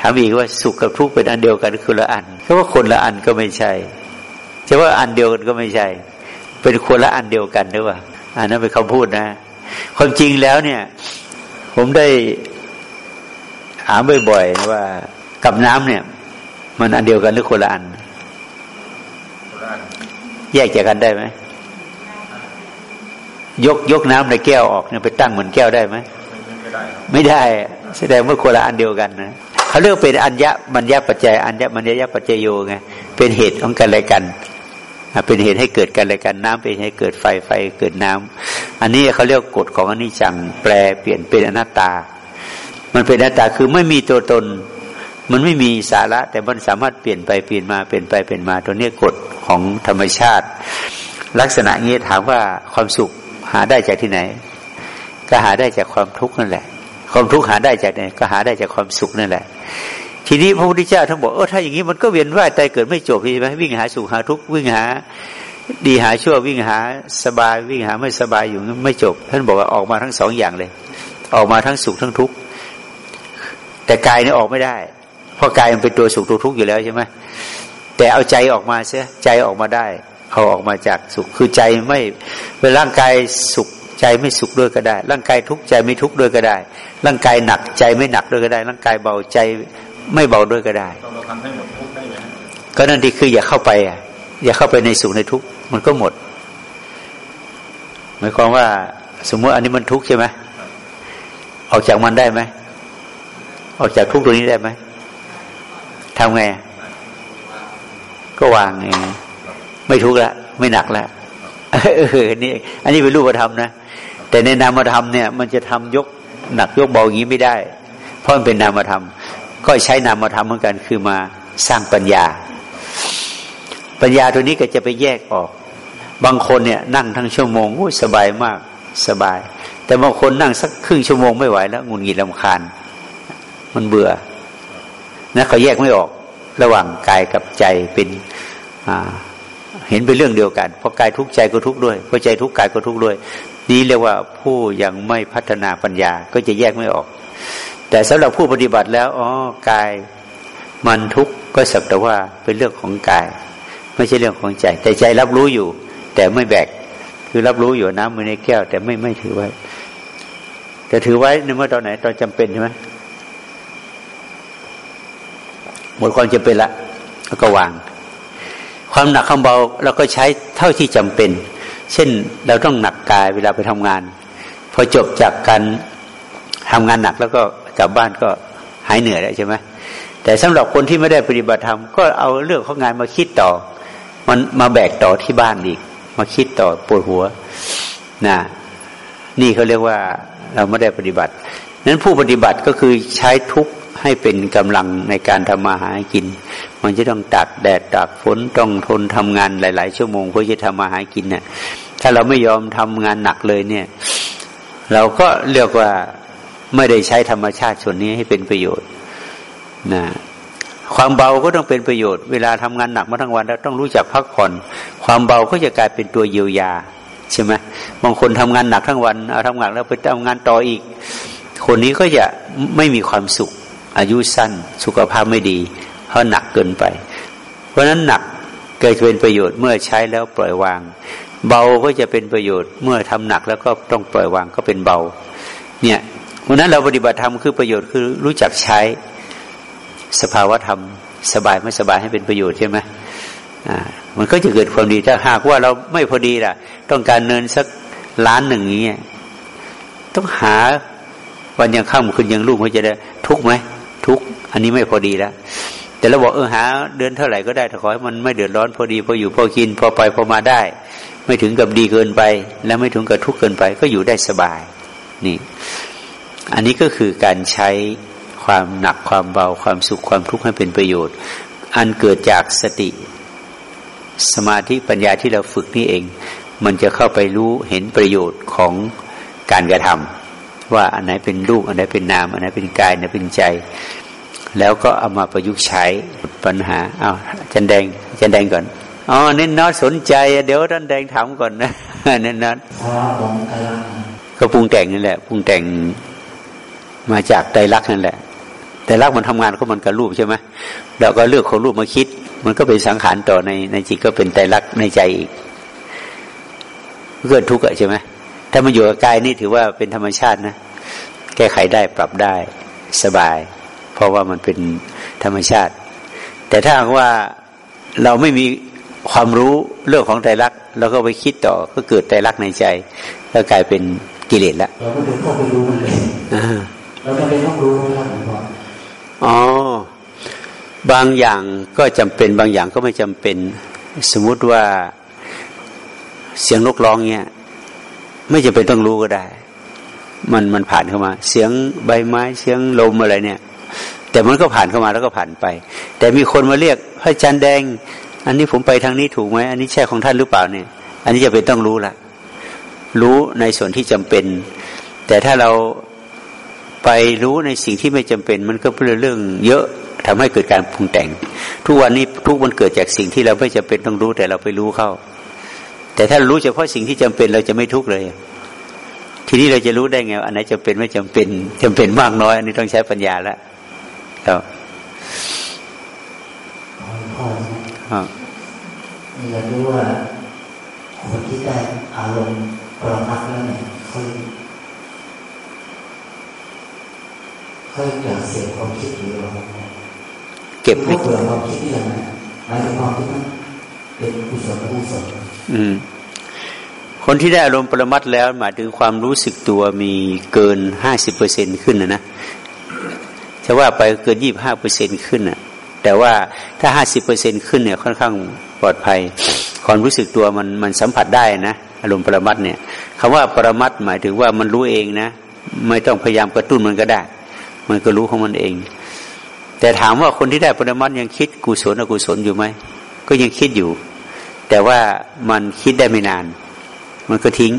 ถามอีกว่าสุขกับทุกข์เป็นอันเดียวกันหรือคนละอันเพราะว่าคนละอันก็ไม่ใช่ จะว่าอันเดียวกันก็ไม่ใช่ เป็นคนละอันเดียวกันหรือเปล่าอันนั้นเป็นคำพูดนะ ความจริงแล้วเนี่ย ผมได้ถามบ่อยๆว่ากับน้ำเนี่ย มันอันเดียวกันหรือคนละอัน แยกจากกันได้ไหมยกยกน้ำในแก้วออกเนี่ยไปตั้งเหมือนแก้วได้ไหมไม่ได้ แสดงว่าคนละอันเดียวกันนะเขาเรียกเป็นอัญญะมัญญปัจจัยอัญญะมัญญปัจจโยไงเป็นเหตุของกันและกัน เป็นเหตุให้เกิดกันอะไรกันน้ำเป็นให้เกิดไฟไฟเกิดน้ำอันนี้เขาเรียกกฎของอนิจจังแปลเปลี่ยนเป็นอนัตตา มันเป็นอนัตตาคือไม่มีตัวตน มันไม่มีสาระ แต่มันสามารถเปลี่ยนไปเปลี่ยนมาเปลี่ยนไปเปลี่ยนมาตัวนี้กฎของธรรมชาติ ลักษณะนี้ถามว่าความสุขหาได้จากที่ไหน ก็หาได้จากความทุกข์นั่นแหละ ความทุกข์หาได้จากไหนก็หาได้จากความสุขนั่นแหละ ทีนี้พระพุทธเจ้าท่านบอกเออถ้าอย่างนี้มันก็เวียนว่ายตายเกิดไม่จบใช่ไหมวิ่งหาสุขหาทุกข์วิ่งหา ดีหาชั่ววิ่งหาสบาย วิ่งหาไม่สบายอยู่ไม่จบ ท่านบอกว่าออกมาทั้งสองอย่างเลย ออกมาทั้งสุขทั้งทุกข์แต่กายนี่ออกไม่ได้ เพราะกายมันเป็นตัวสุขตัวทุกข์อยู่แล้วใช่ไหมแต่เอาใจออกมาเสียใจออกมาได้ เอาออกมาจากสุขคือใจไม่เป็นร่างกายสุขใจไม่สุขด้วยก็ได้ ร่างกายทุกข์ใจไม่ทุกข์ด้วยก็ได้ ร่างกายหนักใจไม่หนักด้วยก็ได้ ร่างกายเบาใจ ไม่เบาด้วยก็ได้ก็นั่นที่คืออย่าเข้าไปอะ อย่าเข้าไปในสุขในทุกข์มันก็หมด หมายความว่า สมมติอันนี้มันทุกข์ใช่ไหมออกจากมันได้ไหมออกจากทุกข์ตรงนี้ได้ไหมทำไง ก็วางไงไม่ทุกข์ละไม่หนักละเออนี่อันนี้เป็นรูปธรรมนะแต่ในนามธรรมเนี่ย มันจะทำยกหนักยกเบาอย่างนี้ไม่ได้ เพราะมันเป็นนามธรรม ก็ใช้นามธรรมเหมือนกันคือมาสร้างปัญญา ปัญญาตัวนี้ก็จะไปแยกออก บางคนเนี่ยนั่งทั้งชั่วโมงโอ้สบายมากสบาย แต่บางคนนั่งสักครึ่งชั่วโมงไม่ไหวแล้วงุนงิดลำคาญ มันเบื่อนะเขาแยกไม่ออกระหว่างกายกับใจเป็นเห็นเป็นเรื่องเดียวกันเพราะกายทุกข์ใจก็ทุกข์ด้วยเพราะใจทุกข์กายก็ทุกข์ด้วย นี้เรียกว่าผู้ยังไม่พัฒนาปัญญาก็จะแยกไม่ออก แต่สำหรับผู้ปฏิบัติแล้วอ๋อกายมันทุกข์ก็สักแต่ว่าเป็นเรื่องของกาย ไม่ใช่เรื่องของใจ แต่ใจรับรู้อยู่ แต่ไม่แบก คือรับรู้อยู่น้ำมือในแก้ว แต่ไม่ไม่ถือไว้แต่ถือไว้ในเมื่อตอนไหนตอนจำเป็นใช่ไหมหมดความจำเป็นละแล้วก็วาง ความหนักความเบาเราก็ใช้เท่าที่จำเป็น เช่นเราต้องหนักกายเวลาไปทำงาน พอจบจากการทำงานหนักแล้วก็ กลับบ้านก็หายเหนื่อยแล้วใช่ไหมแต่สำหรับคนที่ไม่ได้ปฏิบัติธรรมก็เอาเรื่องของงานมาคิดต่อ มันมาแบกต่อที่บ้านอีก มาคิดต่อปวดหัวนะนี่เขาเรียกว่าเราไม่ได้ปฏิบัตินั้นผู้ปฏิบัติก็คือใช้ทุกให้เป็นกำลังในการทำมาหากิน มันจะต้องตักแดดตักฝนต้องทนทำงานหลาย ๆ ชั่วโมงเพื่อจะทำมาหากินเนี่ยถ้าเราไม่ยอมทำงานหนักเลยเนี่ย เราก็เรียกว่า ไม่ได้ใช้ธรรมชาติส่วนนี้ให้เป็นประโยชน์นะความเบาก็ต้องเป็นประโยชน์ เวลาทำงานหนักมาทั้งวันแล้วต้องรู้จักพักผ่อน ความเบาก็จะกลายเป็นตัวเยียวยาใช่ไหมบางคนทำงานหนักทั้งวันเอาทำงานแล้วไปทำงานต่ออีก คนนี้ก็จะไม่มีความสุข อายุสั้นสุขภาพไม่ดี เพราะหนักเกินไป เพราะฉะนั้นหนักเกิดเป็นประโยชน์เมื่อใช้แล้วปล่อยวาง เบาก็จะเป็นประโยชน์เมื่อทำหนักแล้วก็ต้องปล่อยวางก็เป็นเบา เนี่ย เพราะนั้นเราปฏิบัติธรรมคือประโยชน์คือรู้จักใช้สภาวะธรรม สบายไม่สบายให้เป็นประโยชน์ใช่ไหมมันก็จะเกิดความดีถ้าหากว่าเราไม่พอดีล่ะ ต้องการเนินสักล้านหนึ่งอย่างเงี้ยต้องหาวันยังค่ำคืนยังรุ่งเขาจะได้ทุกไหมทุกอันนี้ไม่พอดีแล้วแต่เราบอกเออหาเดือนเท่าไหร่ก็ได้แต่ขอให้มันไม่เดือดร้อนพอดีพออยู่พอกิน พอไปพอมาได้ ไม่ถึงกับดีเกินไป และไม่ถึงกับทุกเกินไป ก็อยู่ได้สบาย นี่ อันนี้ก็คือการใช้ความหนักความเบาความสุขความทุกข์ให้เป็นประโยชน์ อันเกิดจากสติ สมาธิปัญญาที่เราฝึกนี่เอง มันจะเข้าไปรู้เห็นประโยชน์ของการกระทำว่าอันไหนเป็นรูปอันไหนเป็นนาม อันไหนเป็นกายอันไหนเป็นใจ แล้วก็เอามาประยุกต์ใช้ปัญหาอ้าวจันแดงจันแดงก่อนอ๋อเน้นน้อสนใจ เดี๋ยวท่านแดงถามก่อนนะเน้นน้อก็ปรุงแต่งนั่นแหละปรุงแต่ง มาจากใจรักนั่นแหละแต่รักมันทำงานก็มันกับรูปใช่ไหมเราก็เลือกของรูปมาคิด มันก็เป็นสังขารต่อในในจิตก็เป็นใจรักในใจอีกเกิดทุกข์ใช่ไหมถ้ามันอยู่กับกายนี่ถือว่าเป็นธรรมชาตินะแก้ไขได้ปรับได้สบาย เพราะว่ามันเป็นธรรมชาติ แต่ถ้าว่าเราไม่มีความรู้เรื่องของใจรักเราก็ไปคิดต่อก็เกิดใจรักในใจ ก็กลายเป็นกิเลสแล้วเราก็เดินเข้าไปรู้มันเลย เราจะเป็นต้องรู้นะครับหลวงพ่ออ๋อบางอย่างก็จำเป็นบางอย่างก็ไม่จำเป็น สมมุติว่าเสียงนกร้องเนี่ยไม่จำเป็นต้องรู้ก็ได้ มันมันผ่านเข้ามา เสียงใบไม้เสียงลมอะไรเนี่ย แต่มันก็ผ่านเข้ามาแล้วก็ผ่านไป แต่มีคนมาเรียกพระจันแดง อันนี้ผมไปทางนี้ถูกไหมอันนี้ใช่ของท่านหรือเปล่าเนี่ย อันนี้จะเป็นต้องรู้ละรู้ในส่วนที่จำเป็น แต่ถ้าเรา ไปรู้ในสิ่งที่ไม่จำเป็น มันก็เป็นเรื่องเยอะทำให้เกิดการปรุงแต่ง ทุกวันนี้ทุกมันเกิดจากสิ่งที่เราไม่จำเป็นต้องรู้แต่เราไปรู้เข้า แต่ถ้ารู้เฉพาะสิ่งที่จำเป็นเราจะไม่ทุกข์เลย ทีนี้เราจะรู้ได้ไงอันไหนจำเป็นไม่จำเป็นจำเป็นมากน้อย อันนี้ต้องใช้ปัญญาแล้วครับอยากรู้ว่าคนที่ได้อารมณ์ปรมัตแล้วเนี่ยเขา เขาอยากเสียความคิดหรือเราเก็บไว้เปลือความคิดที่ยังไงหมายถึงความที่มันเป็นกุศลกุศลอืมคนที่ได้อารมณ์ปรมัตแล้วหมายถึงความรู้สึกตัวมีเกินห้าสิบเปอร์เซ็นขึ้นนะนะจะว่าไปเกินยี่บห้าเปอร์เซ็นขึ้นอะ แต่ว่าถ้าห้าสิบเปอร์เซ็นขึ้นเนี่ยค่อนข้างปลอดภัย ความรู้สึกตัวมันมันสัมผัสได้นะอารมณ์ปรมัตเนี่ยคำว่าปรมัตหมายถึงว่ามันรู้เองนะ ไม่ต้องพยายามกระตุ้นมันก็ได้ มันก็รู้ของมันเอง แต่ถามว่าคนที่ได้ปรมัตยังคิดกุศลอกุศลอยู่ไหมก็ยังคิดอยู่ แต่ว่ามันคิดได้ไม่นาน มันก็ทิ้ง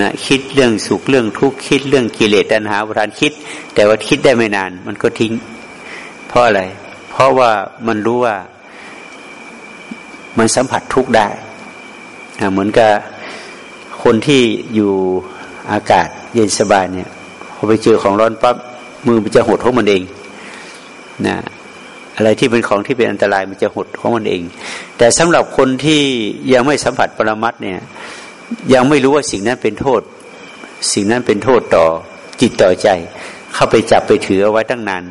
นะคิดเรื่องสุขเรื่องทุกข์คิดเรื่องกิเลสตัณหาประทานคิด แต่ว่าคิดได้ไม่นาน มันก็ทิ้ง เพราะอะไร เพราะว่ามันรู้ว่ามันสัมผัสทุกข์ได้เหมือนกับคนที่อยู่อากาศเย็นสบายเนี่ย พอไปเจอของร้อนปั๊บมือมันจะหดของมันเองนะอะไรที่เป็นของที่เป็นอันตรายมันจะหดของมันเอง แต่สำหรับคนที่ยังไม่สัมผัสปรมัตเนี่ย ยังไม่รู้ว่าสิ่งนั้นเป็นโทษ สิ่งนั้นเป็นโทษต่อจิตต่อใจ เข้าไปจับไปถือเอาไว้ตั้งนาน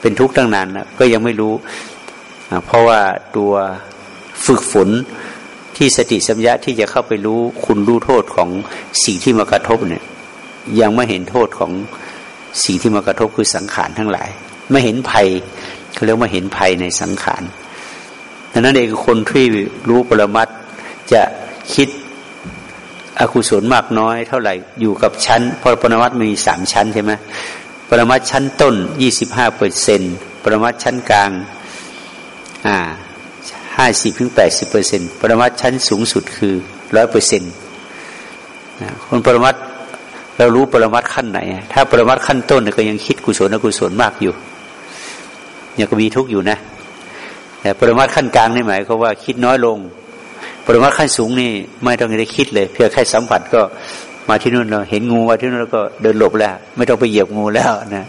เป็นทุกข์ตั้งนานแล้วก็ยังไม่รู้ เพราะว่าตัวฝึกฝนที่สติสัมยาที่จะเข้าไปรู้คุณรู้โทษของสิ่งที่มากระทบเนี่ย ยังไม่เห็นโทษของสิ่งที่มากระทบคือสังขารทั้งหลาย ไม่เห็นภัยเขาเรียกว่าเห็นภัยในสังขารดังนั้นเองคนที่รู้ปรมัตจะคิดอกุศลมากน้อยเท่าไหร่อยู่กับชั้นเพราะปรมัตมีสามชั้นใช่ไหมปรมัตชั้นต้นยี่สิบห้าเปอร์เซ็นปรมัตชั้นกลางอ่าห้าสิบถึงแปดสิบเปอร์เซ็นปรมัตชั้นสูงสุดคือร้อยเปอร์เซ็นต์คนปรมัต เรารู้ปรมัตขั้นไหน ถ้าปรมัตขั้นต้นก็ยังคิดกุศลอกุศลมากอยู่ยังก็มีทุกข์อยู่นะ แต่ปรมัตขั้นกลางนี่หมายเขาว่าคิดน้อยลง ปรมัตขั้นสูงนี่ไม่ต้องได้คิดเลย เพียงแค่สัมผัสก็มาที่นู่นเราเห็นงูมาที่นู่นแล้วก็เดินหลบแล้ว ไม่ต้องไปเหยียบงูแล้วนะ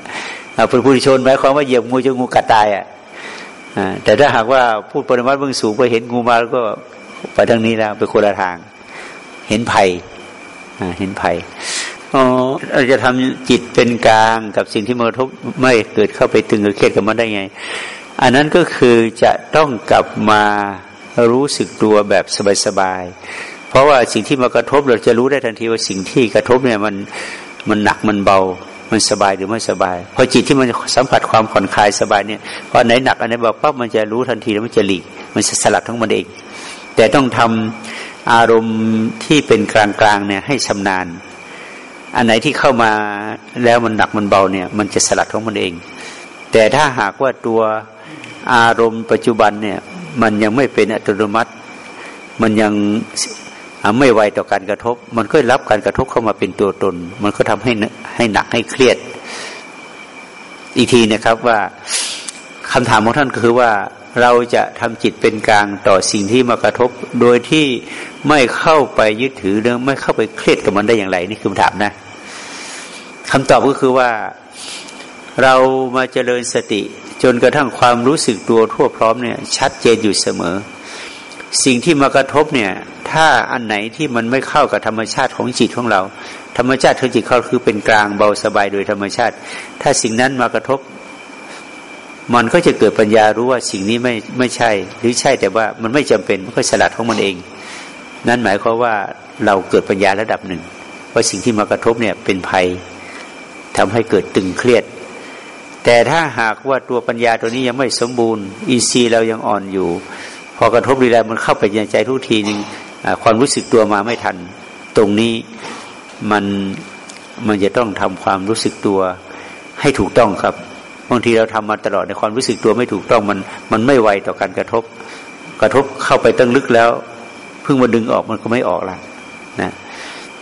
พระพุทธชนหมายความว่าเหยียบงูจะงูกัดตายอะแต่ถ้าหากว่าพูดปรมัตเบื้องสูงไปเห็นงูมาแล้วก็ไปทางนี้แล้วไปคนละทาง เห็นภัยเห็นภัย อ๋อเราจะทำจิตเป็นกลางกับสิ่งที่มากระทบไม่เกิดเข้าไปตึงหรือเครียดกับมันได้ไง อันนั้นก็คือจะต้องกลับมารู้สึกตัวแบบสบายๆเพราะว่าสิ่งที่มากระทบเราจะรู้ได้ทันทีว่าสิ่งที่กระทบเนี่ยมันมันหนักมันเบา มันสบายหรือไม่สบายพอจิตที่มันสัมผัสความผ่อนคลายสบายเนี่ยพอไหนหนักอันไหนเบาปั๊บมันจะรู้ทันทีแล้วมันจะหลีกมันสลัดทั้งมันเอง แต่ต้องทำอารมณ์ที่เป็นกลางๆเนี่ยให้ชำนาญ อันไหนที่เข้ามาแล้วมันหนักมันเบาเนี่ย มันจะสลัดของมันเอง แต่ถ้าหากว่าตัวอารมณ์ปัจจุบันเนี่ย มันยังไม่เป็นอัตโนมัติ มันยังไม่ไวต่อการกระทบ มันก็รับการกระทบเข้ามาเป็นตัวตน มันก็ทำให้ให้หนักให้เครียด อีกทีนะครับว่าคำถามของท่านก็คือว่าเราจะทำจิตเป็นกลางต่อสิ่งที่มากระทบ โดยที่ไม่เข้าไปยึดถือเรื่องไม่เข้าไปเครียดกับมันได้อย่างไร นี่คือคำถามนะ คำตอบก็คือว่าเรามาเจริญสติ จนกระทั่งความรู้สึกตัวทั่วพร้อมเนี่ย ชัดเจนอยู่เสมอ สิ่งที่มากระทบเนี่ย ถ้าอันไหนที่มันไม่เข้ากับธรรมชาติของจิตของเรา ธรรมชาติของจิตเขาคือเป็นกลางเบาสบายโดยธรรมชาติ ถ้าสิ่งนั้นมากระทบ มันก็จะเกิดปัญญารู้ว่าสิ่งนี้ไม่ไม่ใช่ หรือใช่แต่ว่ามันไม่จำเป็นมันก็สลัดของมันเอง นั่นหมายความว่าเราเกิดปัญญาระดับหนึ่งว่าสิ่งที่มากระทบเนี่ยเป็นภัย ทำให้เกิดตึงเครียด แต่ถ้าหากว่าตัวปัญญาตัวนี้ยังไม่สมบูรณ์อีซีเรายังอ่อนอยู่ พอกระทบดีแล้วมันเข้าไปในใจทุกทีหนึ่งความรู้สึกตัวมาไม่ทัน ตรงนี้มันมันจะต้องทำความรู้สึกตัวให้ถูกต้องครับบางทีเราทำมาตลอดในความรู้สึกตัวไม่ถูกต้องมัน มันไม่ไวต่อการกระทบ กระทบเข้าไปตั้งลึกแล้วเพิ่งมาดึงออกมันก็ไม่ออกละนะ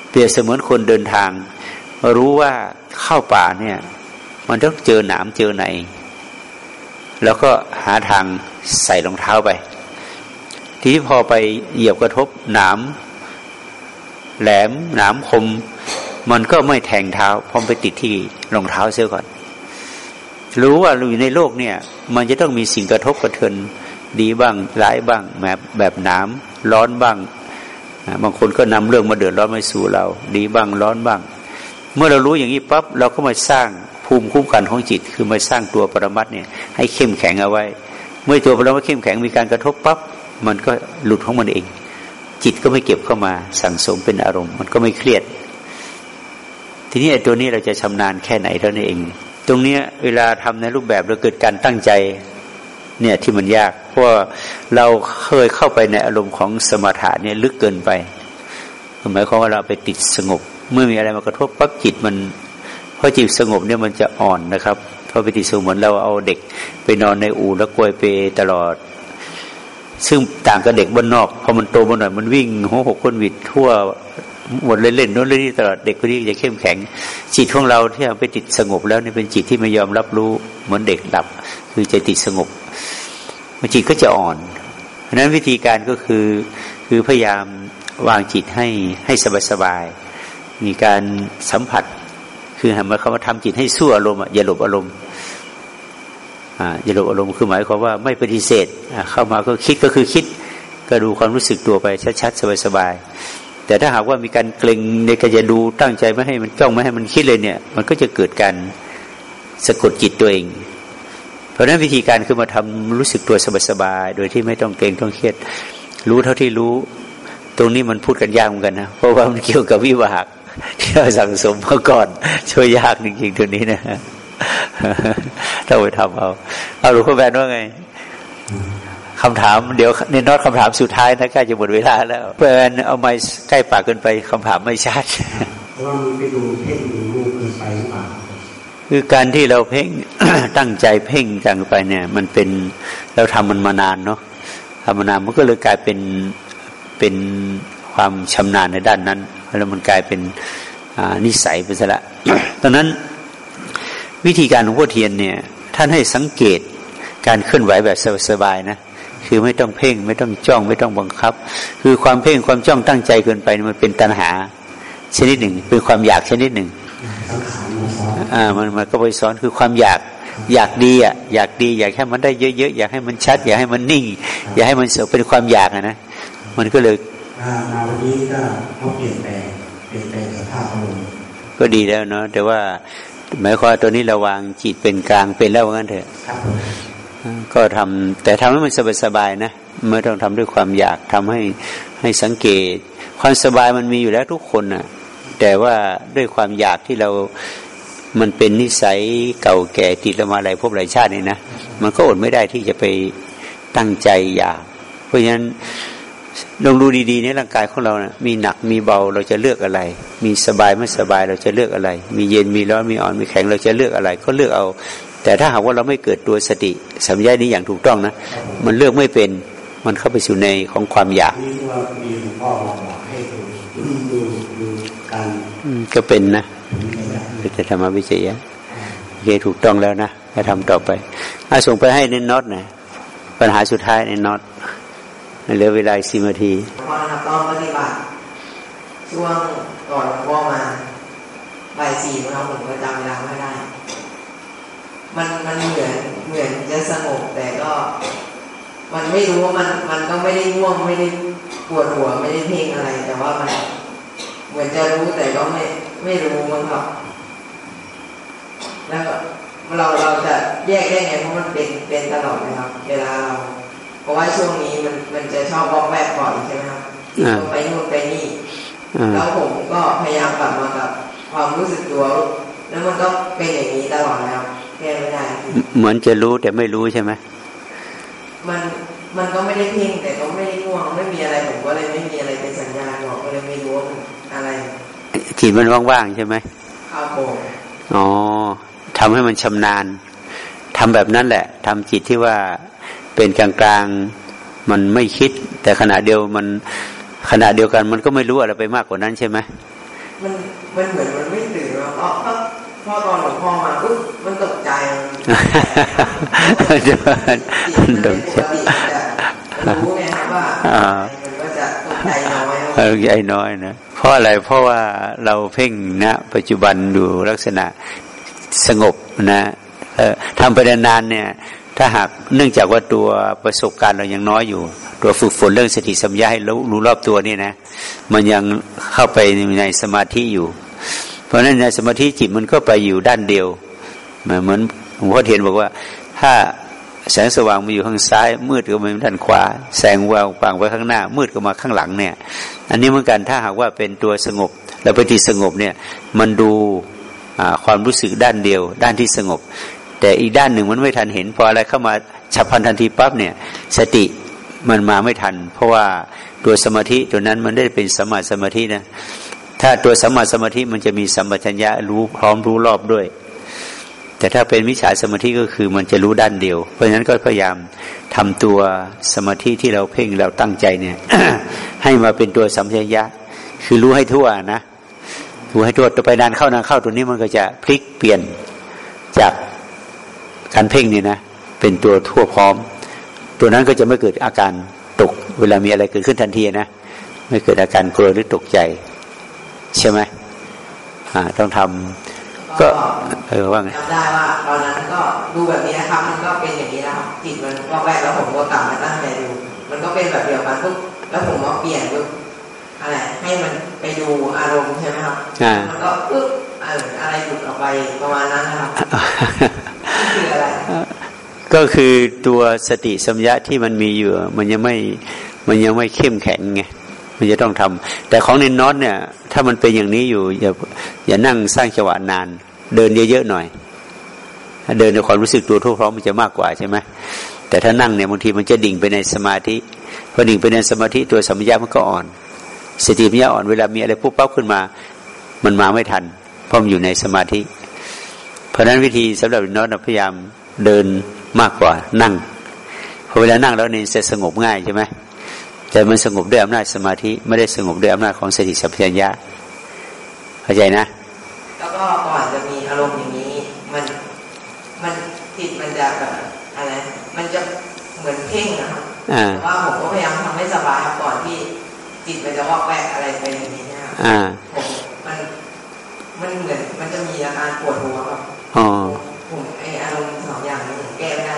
เปรียบเสมือนคนเดินทาง รู้ว่าเข้าป่าเนี่ย มันต้องเจอหนามเจอไหน แล้วก็หาทางใส่รองเท้าไป ที่พอไปเหยียบกระทบหนามแหลมหนามคม มันก็ไม่แทงเท้าพอมไปติดที่รองเท้าเสียก่อน รู้ว่าอยู่ในโลกเนี่ย มันจะต้องมีสิ่งกระทบกระเทือนดีบ้างร้ายบ้าง แบบแบบหนามร้อนบ้างบางคนก็นำเรื่องมาเดือดร้อนมาสู่เรา ดีบ้างร้อนบ้าง เมื่อเรารู้อย่างนี้ปั๊บเราก็มาสร้างภูมิคุ้มกันของจิต คือมาสร้างตัวปรมัตเนี่ยให้เข้มแข็งเอาไว้ เมื่อตัวปรมัตเข้มแข็งมีการกระทบปั๊บมันก็หลุดของมันเอง จิตก็ไม่เก็บเข้ามาสั่งสมเป็นอารมณ์ มันก็ไม่เครียด ทีนี้ไอ้ตัวนี้เราจะชำนาญแค่ไหนเท่านั้นเอง ตรงเนี้ยเวลาทำในรูปแบบเราเกิดการตั้งใจเนี่ยที่มันยาก เพราะเราเคยเข้าไปในอารมณ์ของสมถะเนี่ยลึกเกินไปหมายความว่าเราไปติดสงบ เมื่อมีอะไรมากระทบปั๊บจิตมันพอจิตสงบเนี่ยมันจะอ่อนนะครับพอไปติดสงบเหมือนเราเอาเด็กไปนอนในอู่แล้วกลวยเปตลอด ซึ่งต่างกับเด็กบนนอกพอมันโตมาหน่อยมันวิ่งหัวหกคนวิดทั่วหมดเล่นๆโน้นเล่นนี่ตลอดเด็กคนนี้จะเข้มแข็ง จิตของเราที่เอาไปติดสงบแล้วนี่เป็นจิตที่ไม่ยอมรับรู้เหมือนเด็กหลับ คือจะติดสงบมันจิตก็จะอ่อนเพราะนั้นวิธีการก็คือคือพยายามวางจิตให้ให้สบายๆ มีการสัมผัส คือหมายความว่าทำจิตให้สู้อารมณ์อย่าหลบอารมณ์อย่าหลบอารมณ์คือหมายความว่าไม่ปฏิเสธเข้ามาก็คิดก็คือคิด ก็ดูความรู้สึกตัวไปชัดๆสบายๆแต่ถ้าหากว่ามีการเกรงในการจะดูตั้งใจไม่ให้มันจ้องไม่ให้มันคิดเลยเนี่ย มันก็จะเกิดการสะกดจิตตัวเอง เพราะฉะนั้นวิธีการคือมาทำรู้สึกตัวสบายๆโดยที่ไม่ต้องเกรงต้องเครียด รู้เท่าที่รู้ ตรงนี้มันพูดกันยากเหมือนกันนะเพราะว่ามันเกี่ยวกับวิบาก ที่เราสั่งสมมาก่อน ช่วยยากจริงๆตัวนี้นะต้องไปทำเอาเอาหลวงพ่อแบนว่าไงคำถามเดี๋ยวในนอตคำถามสุดท้ายนะใกล้จะหมดเวลาแล้วเพื่อนเอาไม้ใกล้ปากเกินไปคำถามไม่ชัดว่ามีไปดูเพ่งดูรูปเกินไปหรือเปล่าคือการที่เราเพ่งตั้งใจเพ่งจังไปเนี่ย มันเป็นเราทำมันมานานเนาะทำมานานมันก็เลยกลายเป็นเป็นความชำนาญในด้านนั้น แล้วมันกลายเป็นนิสัยไปซะละตอนนั้นวิธีการของพ่อเทียนเนี่ยท่านให้สังเกตการเคลื่อนไหวแบบสบายๆนะคือไม่ต้องเพ่งไม่ต้องจ้องไม่ต้องบังคับ คือความเพ่งความจ้องตั้งใจเกินไปมันเป็นตัณหาชนิดหนึ่ง เป็นความอยากชนิดหนึ่งอ่ามันมันก็ไปซ้อนคือความอยากอยากดีอะอยากดี อยากให้มันได้เยอะๆอยากให้มันชัด อยากให้มันนิ่ง อยากให้มันเสเป็นความอยากนะมันก็เลย มาวันนี้ก็ต้องเปลี่ยนแปลงเปลี่ยนแปลงสภาพอารมณ์ก็ดีแล้วเนาะแต่ว่าหมายความตัวนี้ระวังจิตเป็นกลางเป็นแล้วงั้นเถอะก็ทำแต่ทำให้มันสบายๆนะไม่ต้องทำด้วยความอยากทำให้ให้สังเกต ความสบายมันมีอยู่แล้วทุกคนนะ่ะ แต่ว่าด้วยความอยากที่เรามันเป็นนิสัยเก่าแก่ติดเรามาหลายภพหลายชาตินี่นะมันก็อดไม่ได้ที่จะไปตั้งใจอยาก เพราะฉะนั้น ลองดูดีๆในร่างกายของเรานะมีหนักมีเบาเราจะเลือกอะไร มีสบายไม่สบายเราจะเลือกอะไร มีเย็นมีร้อนมีอ่อนมีแข็งเราจะเลือกอะไร ก็เลือกเอา แต่ถ้าหากว่าเราไม่เกิดตัวสติสัมยานี้อย่างถูกต้องนะ มันเลือกไม่เป็นมันเข้าไปสู่ในของความอยากก็เป็นนะจะทำมาวิจัยโอเคถูกต้องแล้วนะจะทำต่อไปอาส่งไปให้เน้นน็อตนะปัญหาสุดท้ายเน้นน็อต เหลือเวลาสิบนาทีพ่อนะครับตอนปฏิบัติช่วงก่อนพ่อมาบ่ายสี่นะครับผมก็จำเวลาไม่ได้ มันมันเหมือนเหมือนจะสงบแต่ก็ มันไม่รู้ว่ามันมันก็ไม่ได้ง่วงไม่ได้ปวดหัวไม่ได้เพ่งอะไร แต่ว่ามันเหมือนจะรู้แต่ก็ไม่ไม่รู้มันครับ แล้วก็เราเราจะแยกได้ไงเพราะมันเป็นเป็นตลอดนะครับ เวลาเรา เพราะว่าช่วงนี้มันมันจะชอบวอกแวกก่อนใช่ไหมครับไปนู่นไปนี่แล้วผมก็พยายามกลับมากับความรู้สึกตัว แล้วมันก็เป็นอย่างนี้ตลอดแล้วแก้ไม่ได้เหมือนจะรู้แต่ไม่รู้ใช่ไหมมันมันก็ไม่ได้เพ่งแต่ก็ไม่ได้ง่วงไม่มีอะไรผมก็เลยไม่มีอะไรเป็นสัญญาณบอกก็เลยไม่รู้ว่ามันอะไรจิตมันว่างๆใช่ไหมครับผมอ๋อทำให้มันชำนาญทำแบบนั้นแหละทำจิตที่ว่า เป็นกลางกลางมันไม่คิด แต่ขณะเดียวมันขณะเดียวกันมันก็ไม่รู้อะไรไปมากกว่านั้นใช่ไหมมันมันเหมือนมันไม่ตื่นเพราะพอตอนหลวงพ่อมาปุ๊บมันตกใจมันตกใจรู้ไงครับว่ามันก็จะตกใจน้อยใจน้อยนะเพราะอะไรเพราะว่าเราเพ่งณปัจจุบันดูลักษณะสงบนะทำไปนานๆเนี่ย ถ้าหากเนื่องจากว่าตัวประสบการณ์เรายังน้อยอยู่ ตัวฝึกฝนเรื่องสติสัมยาให้รู้รู้รอบตัวนี่นะ มันยังเข้าไปในสมาธิอยู่ เพราะฉะนั้นในสมาธิจิตมันก็ไปอยู่ด้านเดียวเหมือนหลวงพ่อเทียนบอกว่า ถ้าแสงสว่างมาอยู่ข้างซ้าย มืดก็มาด้านขวา แสงวางปางไว้ข้างหน้า มืดก็มาข้างหลังเนี่ย อันนี้เหมือนกันถ้าหากว่าเป็นตัวสงบแล้วปฏิสงบเนี่ยมันดูความรู้สึกด้านเดียว ด้านที่สงบ แต่อีกด้านหนึ่งมันไม่ทันเห็นพออะไรเข้ามาฉับพลันทันทีปั๊บเนี่ยสติมันมาไม่ทัน เพราะว่าตัวสมาธิตัวนั้นมันได้เป็นสมาสมาธินะถ้าตัวสมาสมาธิมันจะมีสัมปชัญญะรู้พร้อมรู้รอบด้วย แต่ถ้าเป็นวิชาสมาธิก็คือมันจะรู้ด้านเดียว เพราะฉะนั้นก็พยายามทำตัวสมาธิที่เราเพ่งเราตั้งใจเนี่ย ให้มาเป็นตัวสัมปชัญญะ คือรู้ให้ทั่วนะรู้ให้ทั่วตัวไปนานเข้านานเข้าตัวนี้มันก็จะพลิกเปลี่ยนจาก การเพ่งนี่นะเป็นตัวทั่วพร้อม ตัวนั้นก็จะไม่เกิดอาการตก เวลามีอะไรเกิดขึ้นทันทีนะไม่เกิดอาการกลัวหรือตกใจ ใช่ไหมอ่าต้องทำก็เออว่าไงจำได้ว่าตอนนั้นก็ดูแบบนี้นะครับ มันก็เป็นอย่างนี้นะครับจิตมันก็แวกแล้วผมก็กลับมาตั้งใจดู มันก็เป็นแบบเดียวกันปุ๊บแล้วผมก็เปลี่ยนปุ๊บอะไรให้มันไปดูอารมณ์ใช่ไหมครับมันก็ปึ๊บอะไรหลุดออกไปประมาณนั้นนะครับคืออะไร ก็คือตัวสติสัมยาที่มันมีอยู่ มันยังไม่มันยังไม่เข้มแข็งไงมันจะต้องทำแต่ของในน็อตเนี่ย ถ้ามันเป็นอย่างนี้อยู่อย่าอย่านั่งสร้างจังหวะนาน เดินเยอะๆหน่อย ถ้าเดินในความรู้สึกตัวทั่วพร้อมมันจะมากกว่าใช่ไหมแต่ถ้านั่งเนี่ยบางทีมันจะดิ่งไปในสมาธิพอดิ่งไปในสมาธิตัวสัมยามันก็อ่อนสติปัญญาอ่อนเวลามีอะไรปุ๊บปั๊บขึ้นมา มันมาไม่ทันเพราะมันอยู่ในสมาธิ เพราะนั้นวิธีสำหรับน็อตพยายามเดิน มากกว่านั่งพอเวลานั่งแล้วเนี่ยจะสงบง่ายใช่ไหมแต่มันสงบด้วยอำนาจสมาธิไม่ได้สงบด้วยอำนาจของสติสัพพัญญะเข้าใจนะ แล้วก็ก่อนจะมีอารมณ์อย่างนี้ มันมันจิตมันจะแบบอะไรมันจะเหมือนเพ่งนะครับแต่ว่าผมก็พยายามทำให้สบายครับก่อนที่จิตมันจะวอกแวกอะไรไปอย่างนี้นะครับผมมันมันเหมือนมันจะมีอาการปวดหัวครับผมไออารมณ์สองอย่างนี้ผมแก้ไม่ได้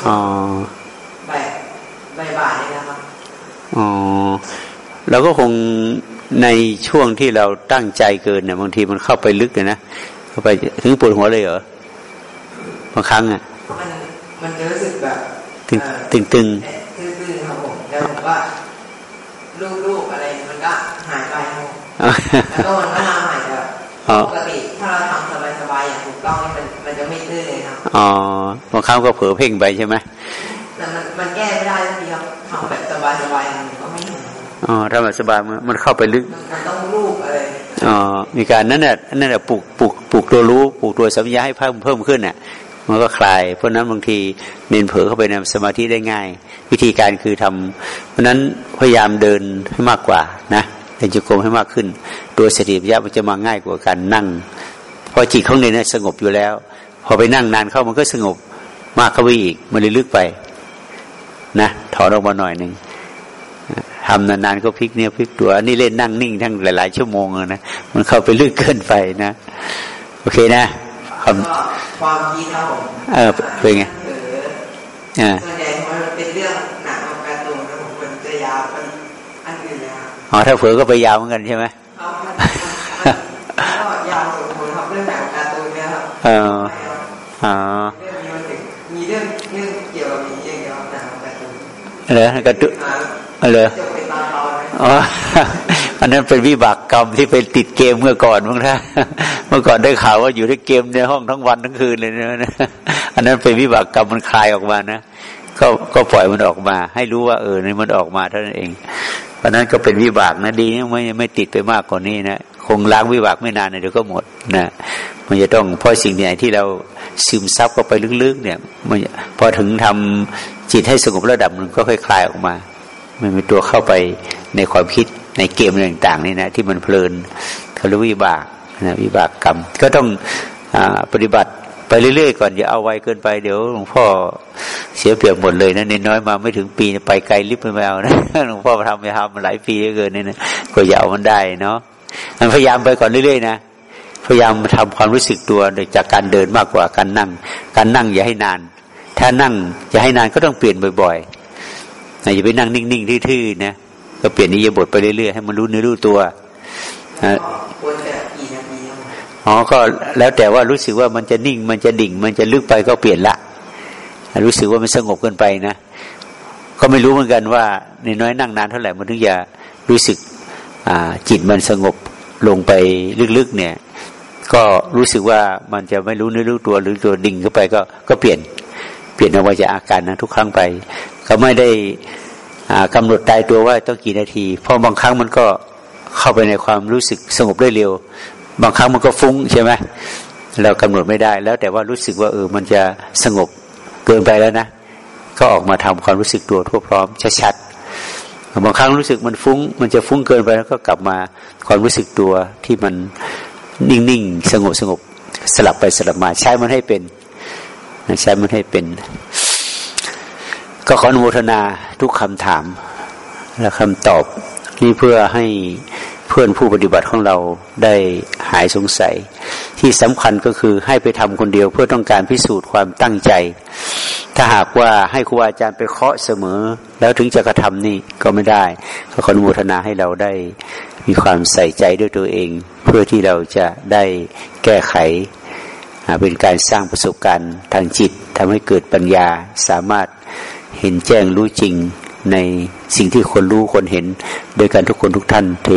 ทีมันจะมาแบบบ่ายๆนี่นะครับอ๋อเราก็คงในช่วงที่เราตั้งใจเกินเนี่ยบางทีมันเข้าไปลึกเลยนะเข้าไปถึงปวดหัวเลยเหรอบางครั้งอะมันมันจะรู้สึกแบบตึงตึงตึงตึงครับผมแล้วผมว่าลูกๆอะไรมันก็หายไปแล้วก็มันก็มาใหม่แบบปกติถ้าเราทำสบายๆอย่างถูกต้องนี่มันมันจะไม่ตื้ อเลยครับอ๋อบางครั้งก็เผลอเพ่งไปใช่ไหมแต่มันมันแก้ไม่ได้ทีเดียวทำแบบสบายๆมันก็ไม่เหอ๋อทำแบบสบายมันเข้าไปลึกมันต้องรูปอะไรอ๋อมีการนั่นแหละนั่นแหละปลูกปลูกปลูกตัวรู้ปลูกตัวสัมยาให้เพิ่มเพิ่มขึ้นเนี่ยมันก็คลาย เพราะนั้นบางทีเน้นเผลอเข้าไปในสมาธิได้ง่าย วิธีการคือทำเพราะนั้นพยายามเดินให้มากกว่านะเดินจุกรมให้มากขึ้น ตัวสติปัญญามันจะมาง่ายกว่าการนั่งพอจิตข้างในนั้นสงบอยู่แล้ว พอไปนั่งนานเข้ามันก็สงบมากเข้าไปอีก มันเลยลึกไป นะถอนออกมาหน่อยหนึ่งทำนานๆก็พลิกเนี่ยพลิกตัวนี่เล่นนั่งนิ่งทั้งหลายๆชั่วโมงนะมันเข้าไปลึกเกินไปนะโอเคนะความความคิดครับผมเออเป็นไงอ่าส่วนใหญ่มันเป็นเรื่องหนังการ์ตูนนะผมควรจะยาวเป็นอันอื่นนะอ๋อถ้าเผลอก็ไปยาวเหมือนกันใช่ไหมก็ยาวสมควรครับเรื่องหนังการ์ตูนเนี่ยครับ อ๋ออ๋อมีเรื่องเรื่องเกี่ยวกับมีเกี่ยวกับหนังการ์ตูนอะไรการ์ตูนอะไรอ๋ออันนั้นเป็นวิบากกรรมที่ไปติดเกมเมื่อก่อนมั้งนะเมื่อก่อนได้ข่าวว่าอยู่ในเกมในห้องทั้งวันทั้งคืนเลยนะอันนั้นเป็นวิบากกรรมมันคลายออกมานะก็ก็ปล่อยมันออกมา ให้รู้ว่าเออนี่มันออกมาเท่านั้นเองเพราะนั้นก็เป็นวิบากนะดีไม่ไม่ติดไปมากกว่านี้นะคงล้างวิบากไม่นานเดี๋ยวก็หมดนะมันจะต้องเพราะสิ่งไหนที่เรา ซึมซับเข้าไปลึกๆเนี่ยพอถึงทำจิตให้สงบระดับมันก็ค่อยคลายออกมา มันเป็นตัวเข้าไปในความคิดในเกมต่างๆนี่นะที่มันเพลินเขาเรียกวิบากนะวิบากกรรม ก็ต้องอปฏิบัติไปเรื่อยๆก่อนอย่าเอาไวเกินไปเดี๋ยวหลวงพ่อเสียเปรียบหมดเลยนะเน้นน้อยมาไม่ถึงปีไปไกลลิบไม่เอานะหลวงพ่อทำไปทำมาหลายปีเกินเนี่ยนะก็อย่าเอามันได้เนาะมันพยายามไปก่อนเรื่อยๆนะ พยายามทำความรู้สึกตัวจากการเดินมากกว่าการนั่ง การนั่งอย่าให้นาน ถ้านั่งอย่าให้นานก็ต้องเปลี่ยนบ่อยๆอย่าไปนั่งนิ่งๆทื่อๆนะก็เปลี่ยนนิยบทไปเรื่อยๆให้มันรู้เนื้อรู้ตัวอ๋อก็แล้วแต่ว่ารู้สึกว่ามันจะนิ่ง มันจะดิ่ง มันจะลึกไปก็เปลี่ยนละ รู้สึกว่ามันสงบเกินไปนะก็ไม่รู้เหมือนกันว่าในน้อยนั่งนานเท่าไหร่มันถึงจะรู้สึกจิตมันสงบลงไปลึกๆเนี่ย ก็รู้สึกว่ามันจะไม่รู้เนื้อรู้ตัวหรือตัวดิ่งเข้าไปก็ก็เปลี่ยนเปลี่ยนออกมาจากอาการนะทุกครั้งไป ก็ไม่ได้กำหนดตายตัวว่าต้องกี่นาที เพราะบางครั้งมันก็เข้าไปในความรู้สึกสงบได้เร็ว บางครั้งมันก็ฟุ้งใช่ไหมเรากำหนดไม่ได้ แล้วแต่ว่ารู้สึกว่าเออมันจะสงบเกินไปแล้วนะ ก็ออกมาทำความรู้สึกตัวทั่วพร้อมชัดๆบางครั้งรู้สึกมันฟุ้ง มันจะฟุ้งเกินไปแล้วก็กลับมาความรู้สึกตัวที่มัน นิ่งๆ สงบสงบสลับไปสลับมา ใช้มันให้เป็นใช้มันให้เป็น ก็ขออนุโมทนาทุกคำถามและคำตอบ นี่เพื่อให้เพื่อนผู้ปฏิบัติของเราได้หายสงสัย ที่สำคัญก็คือให้ไปทำคนเดียวเพื่อต้องการพิสูจน์ความตั้งใจ ถ้าหากว่าให้ครูอาจารย์ไปเคาะเสมอ แล้วถึงจะกระทำนี่ก็ไม่ได้ ก็ขออนุโมทนาให้เราได้ มีความใส่ใจด้วยตัวเอง เพื่อที่เราจะได้แก้ไข เป็นการสร้างประสบการณ์ทางจิตทำให้เกิดปัญญาสามารถเห็นแจ้งรู้จริงในสิ่งที่คนรู้คนเห็น โดยการทุกคนทุกท่านเท